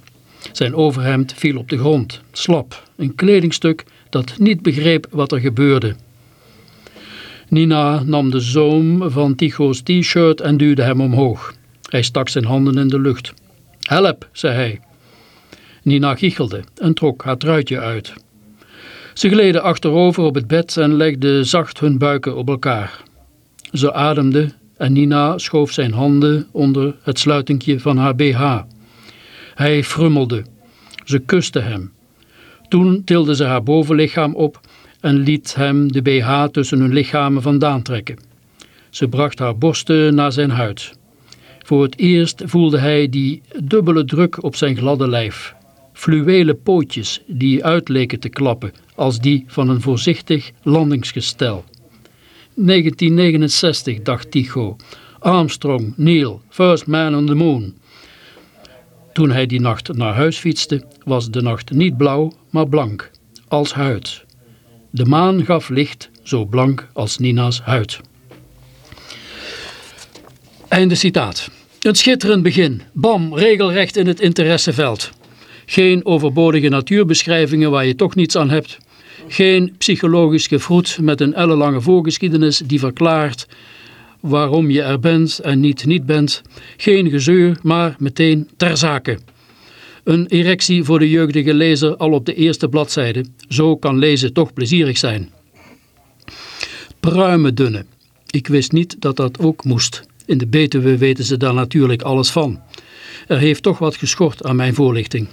Zijn overhemd viel op de grond, slap, een kledingstuk dat niet begreep wat er gebeurde. Nina nam de zoom van Tycho's t-shirt en duwde hem omhoog. Hij stak zijn handen in de lucht. Help, zei hij. Nina giechelde en trok haar truitje uit. Ze gleden achterover op het bed en legden zacht hun buiken op elkaar. Ze ademde en Nina schoof zijn handen onder het sluitingje van haar BH. Hij frummelde. Ze kuste hem. Toen tilde ze haar bovenlichaam op en liet hem de BH tussen hun lichamen vandaan trekken. Ze bracht haar borsten naar zijn huid. Voor het eerst voelde hij die dubbele druk op zijn gladde lijf. Fluwelen pootjes die uitleken te klappen als die van een voorzichtig landingsgestel. 1969, dacht Tycho. Armstrong, Neil, first man on the moon. Toen hij die nacht naar huis fietste, was de nacht niet blauw, maar blank, als huid. De maan gaf licht, zo blank als Nina's huid. Einde citaat. Een schitterend begin. Bam, regelrecht in het interesseveld. Geen overbodige natuurbeschrijvingen waar je toch niets aan hebt. Geen psychologisch gefroet met een ellenlange voorgeschiedenis die verklaart waarom je er bent en niet niet bent. Geen gezeur, maar meteen ter zake. Een erectie voor de jeugdige lezer al op de eerste bladzijde. Zo kan lezen toch plezierig zijn. Pruimen dunne. Ik wist niet dat dat ook moest. In de Betuwe weten ze daar natuurlijk alles van. Er heeft toch wat geschort aan mijn voorlichting.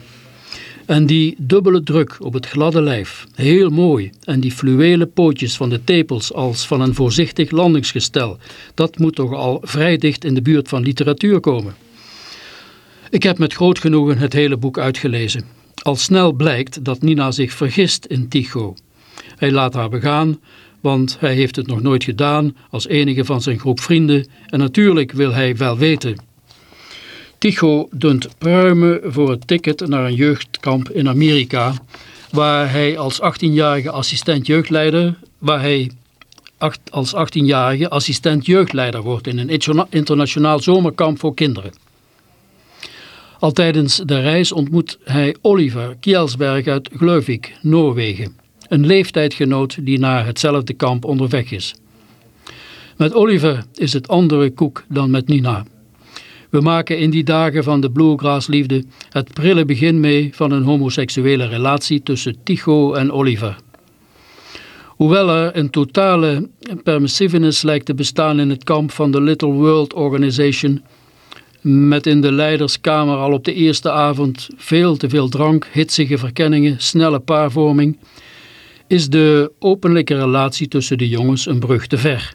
En die dubbele druk op het gladde lijf, heel mooi. En die fluwelen pootjes van de tepels als van een voorzichtig landingsgestel. Dat moet toch al vrij dicht in de buurt van literatuur komen. Ik heb met groot genoegen het hele boek uitgelezen. Al snel blijkt dat Nina zich vergist in Tycho. Hij laat haar begaan, want hij heeft het nog nooit gedaan als enige van zijn groep vrienden en natuurlijk wil hij wel weten Tycho dunt pruimen voor het ticket naar een jeugdkamp in Amerika, waar hij als 18-jarige assistent jeugdleider, waar hij als 18-jarige assistent jeugdleider wordt in een internationaal zomerkamp voor kinderen. Al tijdens de reis ontmoet hij Oliver Kjelsberg uit Gleuvik, Noorwegen, een leeftijdgenoot die naar hetzelfde kamp onderweg is. Met Oliver is het andere koek dan met Nina. We maken in die dagen van de bluegrass-liefde het prille begin mee van een homoseksuele relatie tussen Tycho en Oliver. Hoewel er een totale permissiveness lijkt te bestaan in het kamp van de Little World Organization, met in de leiderskamer al op de eerste avond veel te veel drank, hitsige verkenningen, snelle paarvorming, is de openlijke relatie tussen de jongens een brug te ver.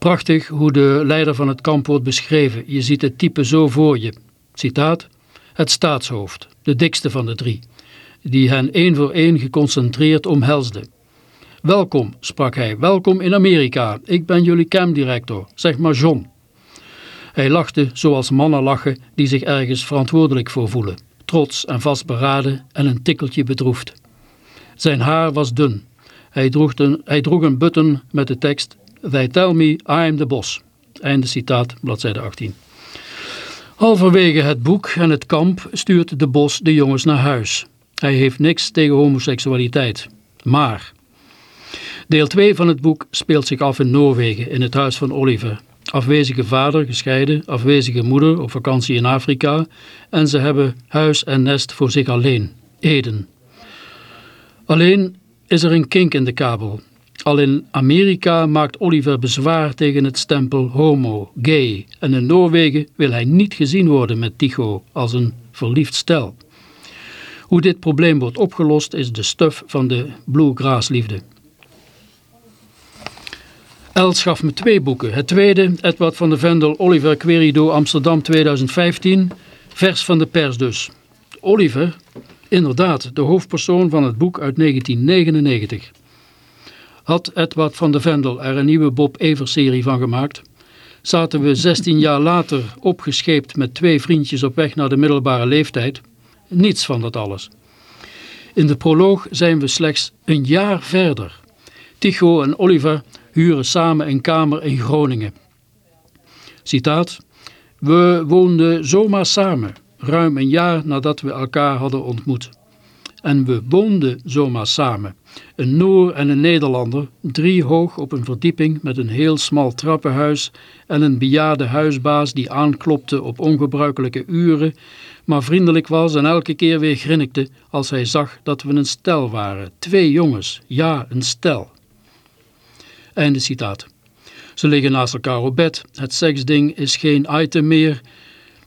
Prachtig hoe de leider van het kamp wordt beschreven. Je ziet het type zo voor je. Citaat. Het staatshoofd, de dikste van de drie, die hen één voor één geconcentreerd omhelsde. Welkom, sprak hij, welkom in Amerika. Ik ben jullie campdirector, zeg maar John. Hij lachte zoals mannen lachen die zich ergens verantwoordelijk voor voelen. Trots en vastberaden en een tikkeltje bedroefd. Zijn haar was dun Hij droeg een, hij droeg een button met de tekst They tell me I am the boss. Einde citaat, bladzijde 18. Halverwege het boek en het kamp stuurt de bos de jongens naar huis. Hij heeft niks tegen homoseksualiteit. Maar... Deel 2 van het boek speelt zich af in Noorwegen, in het huis van Oliver. Afwezige vader, gescheiden, afwezige moeder op vakantie in Afrika en ze hebben huis en nest voor zich alleen, Eden. Alleen is er een kink in de kabel. Al in Amerika maakt Oliver bezwaar tegen het stempel homo, gay en in Noorwegen wil hij niet gezien worden met Tycho als een verliefd stel. Hoe dit probleem wordt opgelost is de stuf van de bluegrassliefde. Els gaf me twee boeken. Het tweede, Edward van de Vendel, Oliver Querido, Amsterdam 2015. Vers van de pers dus. Oliver, inderdaad, de hoofdpersoon van het boek uit 1999. Had Edward van de Vendel er een nieuwe Bob Evers-serie van gemaakt, zaten we 16 jaar later opgescheept met twee vriendjes op weg naar de middelbare leeftijd. Niets van dat alles. In de proloog zijn we slechts een jaar verder. Tycho en Oliver huren samen een kamer in Groningen. Citaat. We woonden zomaar samen, ruim een jaar nadat we elkaar hadden ontmoet. En we woonden zomaar samen. Een Noor en een Nederlander, drie hoog op een verdieping met een heel smal trappenhuis en een bejaarde huisbaas die aanklopte op ongebruikelijke uren, maar vriendelijk was en elke keer weer grinnikte als hij zag dat we een stel waren. Twee jongens, ja, een stel. Einde citaat. Ze liggen naast elkaar op bed. Het seksding is geen item meer.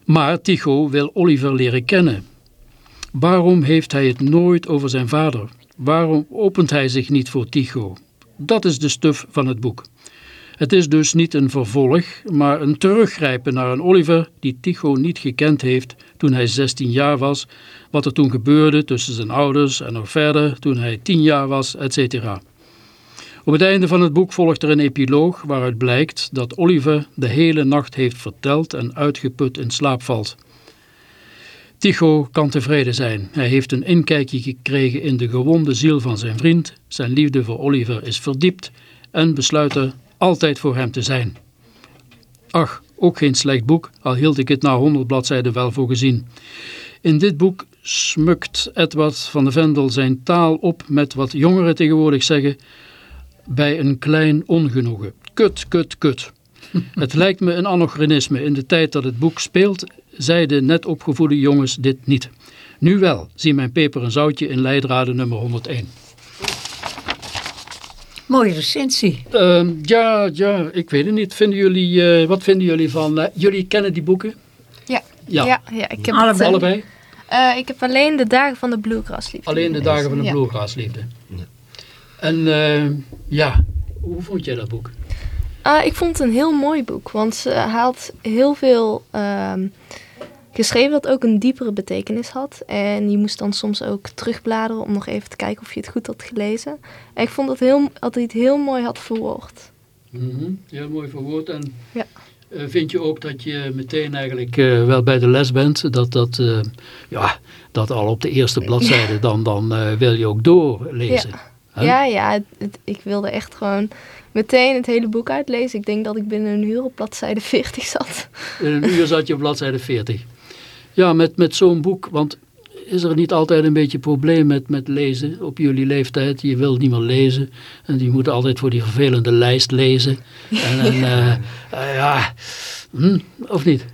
Maar Tycho wil Oliver leren kennen. Waarom heeft hij het nooit over zijn vader? Waarom opent hij zich niet voor Tycho? Dat is de stuf van het boek. Het is dus niet een vervolg, maar een teruggrijpen naar een Oliver die Tycho niet gekend heeft toen hij 16 jaar was, wat er toen gebeurde tussen zijn ouders en nog verder toen hij 10 jaar was, etc. Op het einde van het boek volgt er een epiloog waaruit blijkt dat Oliver de hele nacht heeft verteld en uitgeput in slaap valt. Tycho kan tevreden zijn. Hij heeft een inkijkje gekregen in de gewonde ziel van zijn vriend. Zijn liefde voor Oliver is verdiept en besluit er altijd voor hem te zijn. Ach, ook geen slecht boek, al hield ik het na honderd bladzijden wel voor gezien. In dit boek smukt Edward van de Vendel zijn taal op met wat jongeren tegenwoordig zeggen bij een klein ongenoegen. Kut, kut, kut. Het lijkt me een anachronisme. In de tijd dat het boek speelt, zeiden net opgevoede jongens dit niet. Nu wel, zie mijn peper en zoutje in leidraden nummer 101. Mooie recensie. Uh, ja, ja, ik weet het niet. Vinden jullie, uh, wat vinden jullie van... Uh, jullie kennen die boeken? Ja. Ja, ja, ja ik heb allebei. allebei? Uh, ik heb alleen de dagen van de Bluegrassliefde. Alleen de dagen van de ja. Bluegrassliefde. Ja. En ja, hoe vond jij dat boek? Uh, ik vond het een heel mooi boek, want ze had heel veel uh, geschreven dat ook een diepere betekenis had. En je moest dan soms ook terugbladeren om nog even te kijken of je het goed had gelezen. En ik vond dat, heel, dat hij het heel mooi had verwoord. Mm -hmm, heel mooi verwoord. En ja. uh, vind je ook dat je meteen eigenlijk uh, wel bij de les bent? Dat dat, uh, ja, dat al op de eerste bladzijde, dan, dan wil je ook doorlezen. Ja. Huh? Ja, ja het, het, ik wilde echt gewoon meteen het hele boek uitlezen. Ik denk dat ik binnen een uur op bladzijde 40 zat. In een uur zat je op bladzijde 40. Ja, met, met zo'n boek, want is er niet altijd een beetje probleem met, met lezen op jullie leeftijd? Je wilt niet meer lezen en je moet altijd voor die vervelende lijst lezen. En, en uh, uh, ja, hm, of niet?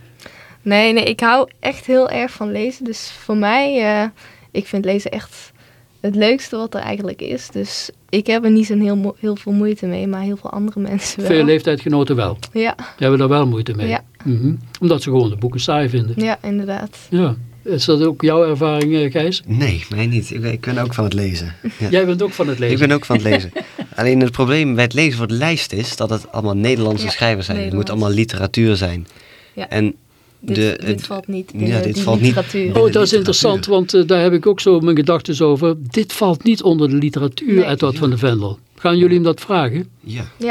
Nee, nee, ik hou echt heel erg van lezen. Dus voor mij, uh, ik vind lezen echt het leukste wat er eigenlijk is. Dus ik heb er niet zo'n heel, heel veel moeite mee, maar heel veel andere mensen wel. Veel leeftijdgenoten wel? Ja. Die hebben daar wel moeite mee? Ja. Mm -hmm. Omdat ze gewoon de boeken saai vinden? Ja, inderdaad. Ja. Is dat ook jouw ervaring, Gijs? Nee, mij niet. Ik, ik ben ook van het lezen. Ja. Jij bent ook van het lezen? Ik ben ook van het lezen. Alleen het probleem bij het lezen voor de lijst is dat het allemaal Nederlandse ja, schrijvers zijn. Nederlands. Het moet allemaal literatuur zijn. Ja. En dit, de, dit het, valt niet binnen ja, dit die valt literatuur. Niet oh, dat is interessant, want uh, daar heb ik ook zo mijn gedachten over. Dit valt niet onder de literatuur, Nee. Edward Ja. van de Vendel. Gaan jullie hem dat vragen? Ja, Ja,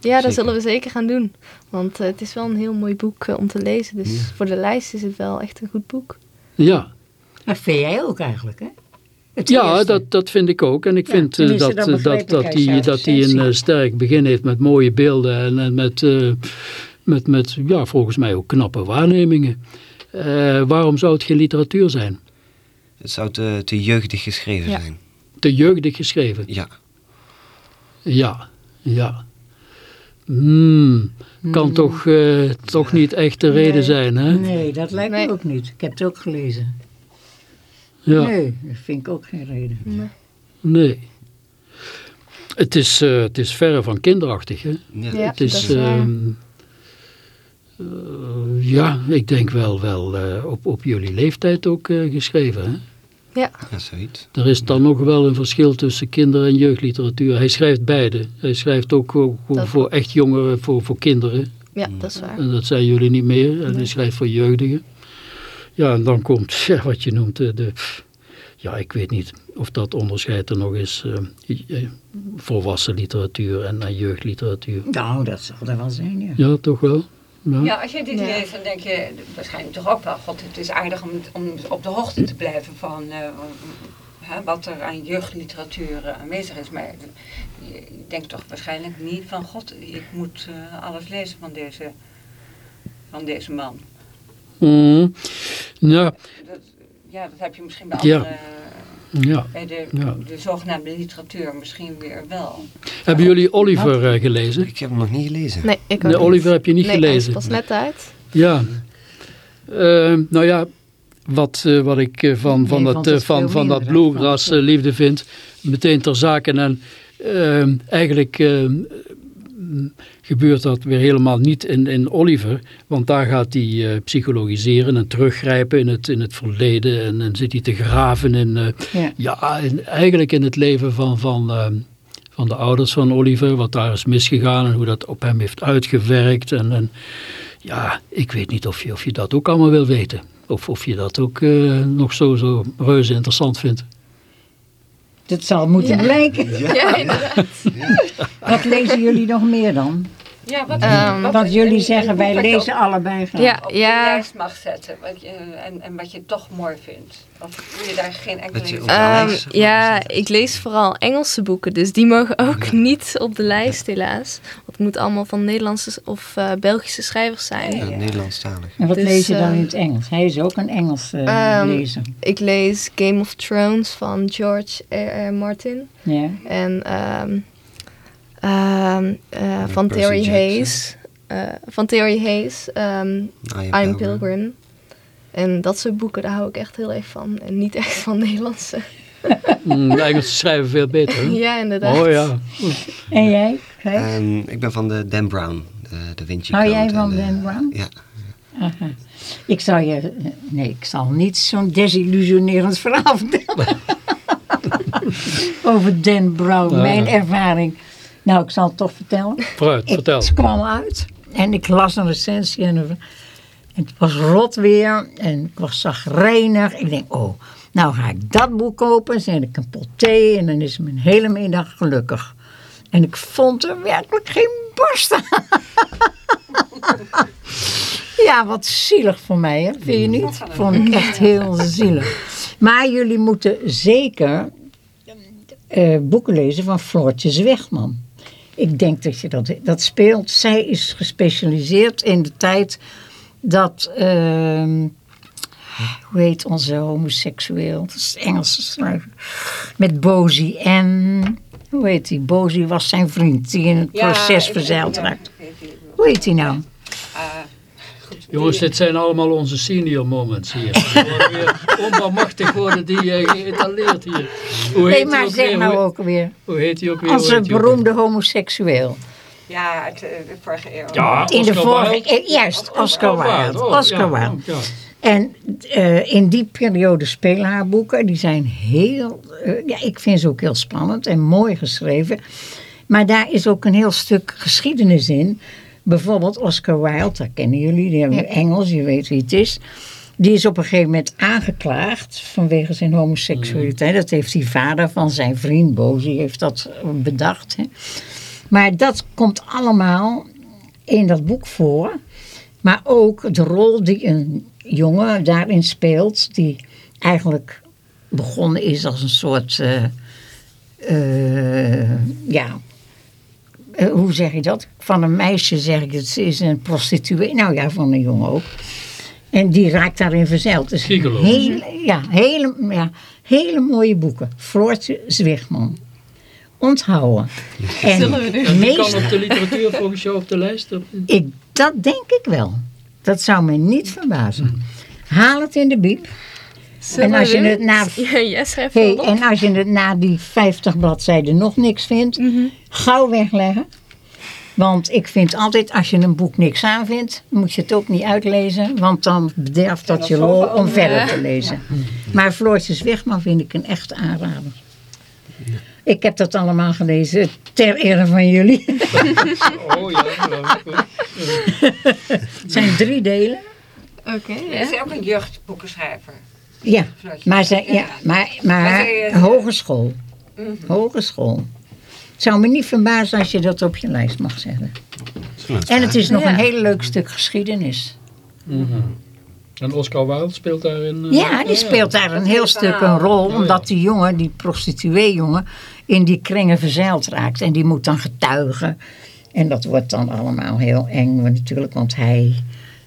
ja dat Zeker. zullen we zeker gaan doen. Want eh, het is wel een heel mooi boek eh, om te lezen. Dus Ja. voor de lijst is het wel echt een goed boek. Ja. Dat vind jij ook eigenlijk, hè? Het Ja, eerste. dat, dat vind ik ook. En ik Ja, vind eh, dat, dat eh, dat, dat uit hij zijn dat hij een eh, sterk begin heeft met mooie beelden en, en met, eh, met, met, ja, volgens mij ook knappe waarnemingen. Eh, waarom zou het geen literatuur zijn? Het zou te, te jeugdig geschreven Ja. zijn. Te jeugdig geschreven. Ja. Ja, ja. Hmm, kan toch, eh, toch niet echt de reden Nee. zijn, hè? Nee, dat lijkt Nee. me ook niet. Ik heb het ook gelezen. Ja. Nee, dat vind ik ook geen reden. Nee. Het is, eh, het is verre van kinderachtig, hè? Ja. Ja, het is, dat is ja, ik denk wel, wel eh, op, op jullie leeftijd ook eh, geschreven, hè? Ja, Ja, zoiets. Er is dan nog wel een verschil tussen kinder- en jeugdliteratuur. Hij schrijft beide. Hij schrijft ook voor, voor- Dat- voor echt jongeren, voor, voor kinderen. ja dat is waar. En dat zijn jullie niet meer. En hij schrijft voor jeugdigen. Ja, en dan komt ja, wat je noemt de. Ja, ik weet niet of dat onderscheid er nog is. eh, eh, volwassen literatuur en, en jeugdliteratuur. Nou, dat zal er wel zijn, ja. Ja, toch wel? Ja. Ja, als je dit Ja. leest, dan denk je waarschijnlijk toch ook wel, god, het is aardig om, om op de hoogte te blijven van eh, hè, wat er aan jeugdliteratuur aanwezig is. Maar je, je denkt toch waarschijnlijk niet van, god, ik moet eh, alles lezen van deze, van deze man. Mm. ja, Dat, ja, dat heb je misschien bij Ja. andere, ja. Bij de, Ja. de zogenaamde literatuur misschien weer wel. Hebben jullie Oliver eh, gelezen? Ik heb hem nog niet gelezen. Nee, ik ook Nee, niet. Oliver heb je niet nee, gelezen. pas net uit. Ja. Eh, nou ja, wat, eh, wat ik eh, van, van, Nee, dat, eh, het van, van dat bluegrass eh, liefde vind, meteen ter zake. En eh, eigenlijk eh, mm, gebeurt dat weer helemaal niet in, in Oliver. Want daar gaat hij eh, psychologiseren en teruggrijpen in het, in het verleden. En dan zit hij te graven in, eh, Ja. ja, in, eigenlijk in het leven van, van, eh, van de ouders van Oliver. Wat daar is misgegaan en hoe dat op hem heeft uitgewerkt. En, en ja, ik weet niet of je, of je dat ook allemaal wil weten. Of, of je dat ook eh, nog zo, zo reuze interessant vindt. Dat zal moeten blijken. Ja, inderdaad. Wat lezen jullie nog meer dan? Ja, wat, Ehm, wat- jullie zeggen, wij lezen op- allebei graag. Ja, op de ja. lijst mag zetten wat je, en, en wat je toch mooi vindt. Of wil je daar geen enkele... De Ehm, mag ja, ik lees vooral Engelse boeken, dus die mogen ook niet op de lijst helaas. Want het moet allemaal van Nederlandse of eh, Belgische schrijvers zijn. Ja, Nederlandstalig. En wat Dus, lees je dan eh, in het Engels? Hij is ook een Engels eh, Ehm, lezer. Ik lees Game of Thrones van George R. R. Martin. Ja. En ehm, ehm, eh, van Terry Jackson. Hayes. eh, van Terry Hayes, ehm I Am I'm Pilgrim. Pilgrim. En dat soort boeken, daar hou ik echt heel erg van. En niet echt van Nederlandse. Mm, de Engelsen schrijven veel beter. Hè? ja, inderdaad. Oh ja. En jij? Ehm, ik ben van de Dan Brown, de, de Vinci Hou jij van de- Dan Brown? Ja. Aha. Ik zal je... Nee, ik zal niet zo'n desillusionerend verhaal vertellen. Over Dan Brown, mijn ervaring. Nou, ik zal het toch vertellen. Vooruit, Ik, vertel. het kwam uit en ik las een recensie en, het was rot weer en ik was zagrijnig. Ik denk, oh, nou ga ik dat boek kopen, zet ik een pot thee en dan is mijn hele middag gelukkig. En ik vond er werkelijk geen borst aan. ja, wat zielig voor mij, hè? vind je niet? Vond ik echt heel zielig. Maar jullie moeten zeker eh, boeken lezen van Floortje Zwegman. Ik denk dat je dat, dat speelt. Zij is gespecialiseerd in de tijd dat, ehm, hoe heet onze homoseksueel, dat is Engelse schrijver, met Bozy en, hoe heet die? Bozy was zijn vriend die in het Ja, proces verzeild raakt. Hoe heet die nou? Goed. Jongens, dit zijn allemaal onze senior moments hier. We worden weer onbarmachtig worden die eh, geëtaleerd hier. Hoe Nee, heet maar hij ook zeg weer? nou Hoe- ook weer. Hoe heet hij ook weer? Hij ook beroemde homoseksueel. Ja, uit eh, de vorige eeuw. Ja, In de vorige, eh, juist, Oscar Wilde. Oh, Oscar ja, Wilde. ja. En eh, in die periode spelen haar boeken. Die zijn heel, ja, ik vind ze ook heel spannend en mooi geschreven. Maar daar is ook een heel stuk geschiedenis in. Bijvoorbeeld Oscar Wilde, dat kennen jullie, die hebben. Engels, je weet wie het is. Die is op een gegeven moment aangeklaagd vanwege zijn homoseksualiteit. Dat heeft die vader van zijn vriend Bozy heeft dat bedacht. Hè. Maar dat komt allemaal in dat boek voor. Maar ook de rol die een jongen daarin speelt, die eigenlijk begonnen is als een soort, eh, eh, ja, eh, hoe zeg je dat? Van een meisje zeg ik, het is een prostituee. Nou ja, van een jongen ook. En die raakt daarin verzeild. Dus Gigolo. hele, ja, hele, ja, hele mooie boeken. Floortje Zwichtman. Onthouden. En Zullen we? En meest- kan op de literatuur volgens jou op de lijst? ik, dat denk ik wel. Dat zou me niet verbazen. Haal het in de biep. En als je het na, Ja, hey, en als je het na die 50 bladzijden nog niks vindt, gauw wegleggen. Want ik vind altijd, als je een boek niks aanvindt, moet je het ook niet uitlezen. Want dan bederft dat je lol om verder te lezen. Maar Floortje Zwichtman vind ik een echte aanrader. Ik heb dat allemaal gelezen ter ere van jullie. Oh ja, ja, goed. Het zijn drie delen. Oké, ja. is ook een jeugdboekenschrijver. Ja, maar, ze, ja, maar, maar eh, hogeschool. Hogeschool. Het zou me niet verbazen als je dat op je lijst mag zetten. En het is nog Ja. een heel leuk stuk geschiedenis. Mhm. En Oscar Wilde speelt daarin? eh, Ja, die speelt daar een heel stuk een rol. Omdat die jongen, die prostituee-jongen, in die kringen verzeild raakt. En die moet dan getuigen. En dat wordt dan allemaal heel eng want natuurlijk. Want hij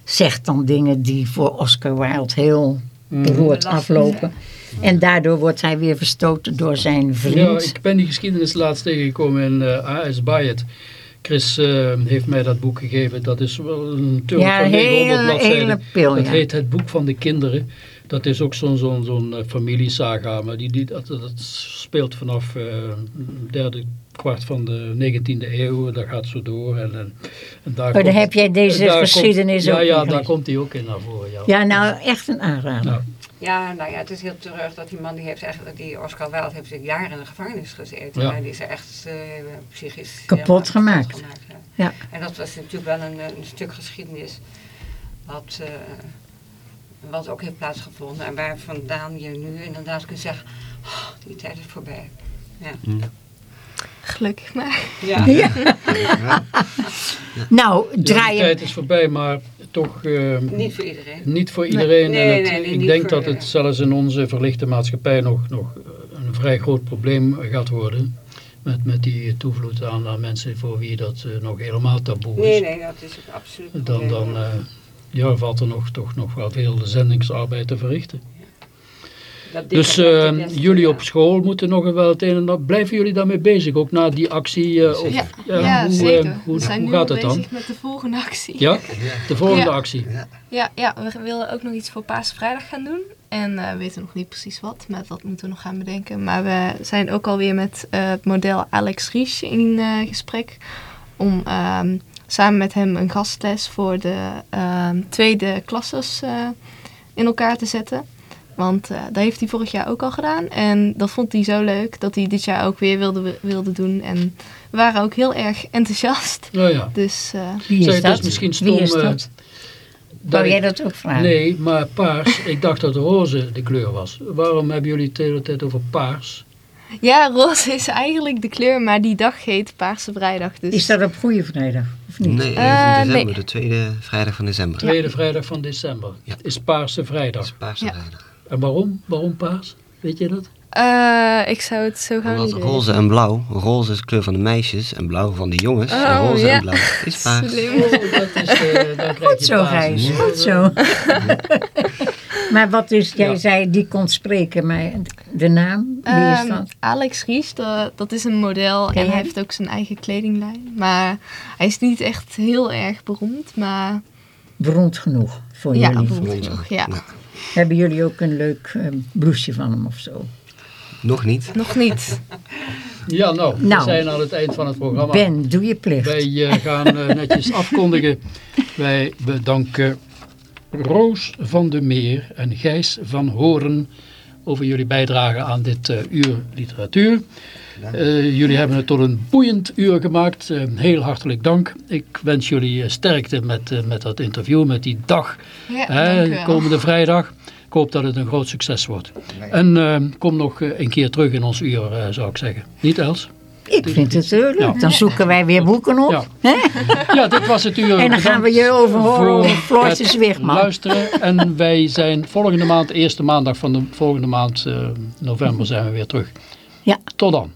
zegt dan dingen die voor Oscar Wilde heel beroerd aflopen. En daardoor wordt hij weer verstoten door zijn Ja, vriend. ik ben die geschiedenis laatst tegengekomen in eh A.S. Bayet. Chris eh, heeft mij dat boek gegeven. Dat is wel een turk Ja, van 900 hele- bladzijden. hele pil, dat ja. heet Het Boek van de Kinderen. Dat is ook zo'n zo'n zo'n eh, familiesaga. Maar die, die, dat, dat speelt vanaf eh derde kwart van de 19e eeuw. Dat gaat zo door. En, en, en daar Maar dan heb jij deze geschiedenis komt, ook Ja, ja daar komt hij ook in naar voren. Ja. Ja, nou echt een aanrader. Ja, nou ja, het is heel terug dat die man, die heeft eigenlijk, die Oscar Wilde heeft jaren in de gevangenis gezeten. Ja. En die is echt eh, psychisch Kapot gemaakt. ja. Ja. En dat was natuurlijk wel een, een stuk geschiedenis wat, eh, wat ook heeft plaatsgevonden. En waar vandaan je nu inderdaad kunt zeggen, "Oh, die tijd is voorbij. Ja. Gelukkig maar. Ja. Nou, ja, die draai je... tijd is voorbij, maar toch... eh, Niet voor iedereen. Niet voor iedereen. Nee, en nee, het- nee, nee, ik denk dat iedereen. het zelfs in onze verlichte maatschappij nog, nog een vrij groot probleem gaat worden. Met, met die toevloed aan, aan mensen voor wie dat eh, nog helemaal taboe is. Nee, nee, dat is ook absoluut Dan, dan ja. Eh, ja, valt er nog, toch nog wel veel zendingsarbeid te verrichten. Dus eh, jullie ja. op school moeten nog wel het een en ander... Blijven jullie daarmee bezig, ook na die actie? eh, of, Ja, ja, ja, hoe, eh, zeker. hoe, we zijn hoe nu gaat het dan? bezig met de volgende actie. Ja, de volgende Ja. actie. Ja, ja, we willen ook nog iets voor Paasvrijdag gaan doen. En eh, we weten nog niet precies wat, maar dat moeten we nog gaan bedenken. Maar we zijn ook alweer met eh, het model Alex Ries in eh, gesprek. Om ehm, samen met hem een gastles voor de ehm, tweede klasses eh, in elkaar te zetten. Want eh, dat heeft hij vorig jaar ook al gedaan. En dat vond hij zo leuk dat hij dit jaar ook weer wilde, wilde doen. En we waren ook heel erg enthousiast. Nou ja. Dus eh, Wie is het is dat? misschien Wie is stom, dat? Wou jij dat ook vragen? Nee, maar paars, ik dacht dat roze de kleur was. Waarom hebben jullie het de hele tijd over paars? Ja, roze is eigenlijk de kleur, maar die dag heet Paarse Vrijdag. Dus Is dat op Goede Vrijdag? Of niet? Nee, Eh, in december, nee. de tweede vrijdag van december. Tweede vrijdag van december. Ja. Is Paarse vrijdag. Paarse Ja. vrijdag. En waarom? Waarom paars? Weet je dat? Eh, ik zou het zo gaan Omdat niet roze en blauw, roze is de kleur van de meisjes en blauw van de jongens. en Oh, roze ja. en blauw is paars. Slim. Oh, dat is, eh, dan krijg je Goed zo, paars. Gijs. Goed zo. maar wat is, jij Ja. zei die kon spreken, maar de naam, wie is Ehm, dat? Alex Ries, dat, dat is een model Ken en hij heeft ook zijn eigen kledinglijn. Maar hij is niet echt heel erg beroemd, maar Beroemd genoeg voor ja, jullie. beroemd genoeg. Ja. ja. Hebben jullie ook een leuk blouseje van hem of zo? Nog niet. Nog niet. Ja, nou, we Nou. zijn aan het eind van het programma. Ben, doe je plicht. Wij eh, gaan eh, netjes afkondigen. Wij bedanken Roos van de Meer en Gijs van Horen over jullie bijdrage aan dit eh, uur literatuur. Eh, jullie hebben het tot een boeiend uur gemaakt. Eh, heel hartelijk dank. Ik wens jullie sterkte met, met dat interview, met die dag Ja, hè, komende vrijdag. Ik hoop dat het een groot succes wordt. En kom nog een keer terug in ons uur, eh, zou ik zeggen. Niet Els? Ik vind het heel leuk. Ja. Dan zoeken wij weer boeken op. Ja. Ja, dit was het uur. En dan gaan we je over Floortje het Zwichtman. luisteren. En wij zijn volgende maand, eerste maandag van de volgende maand, eh, november, zijn we weer terug. Ja. Tot dan.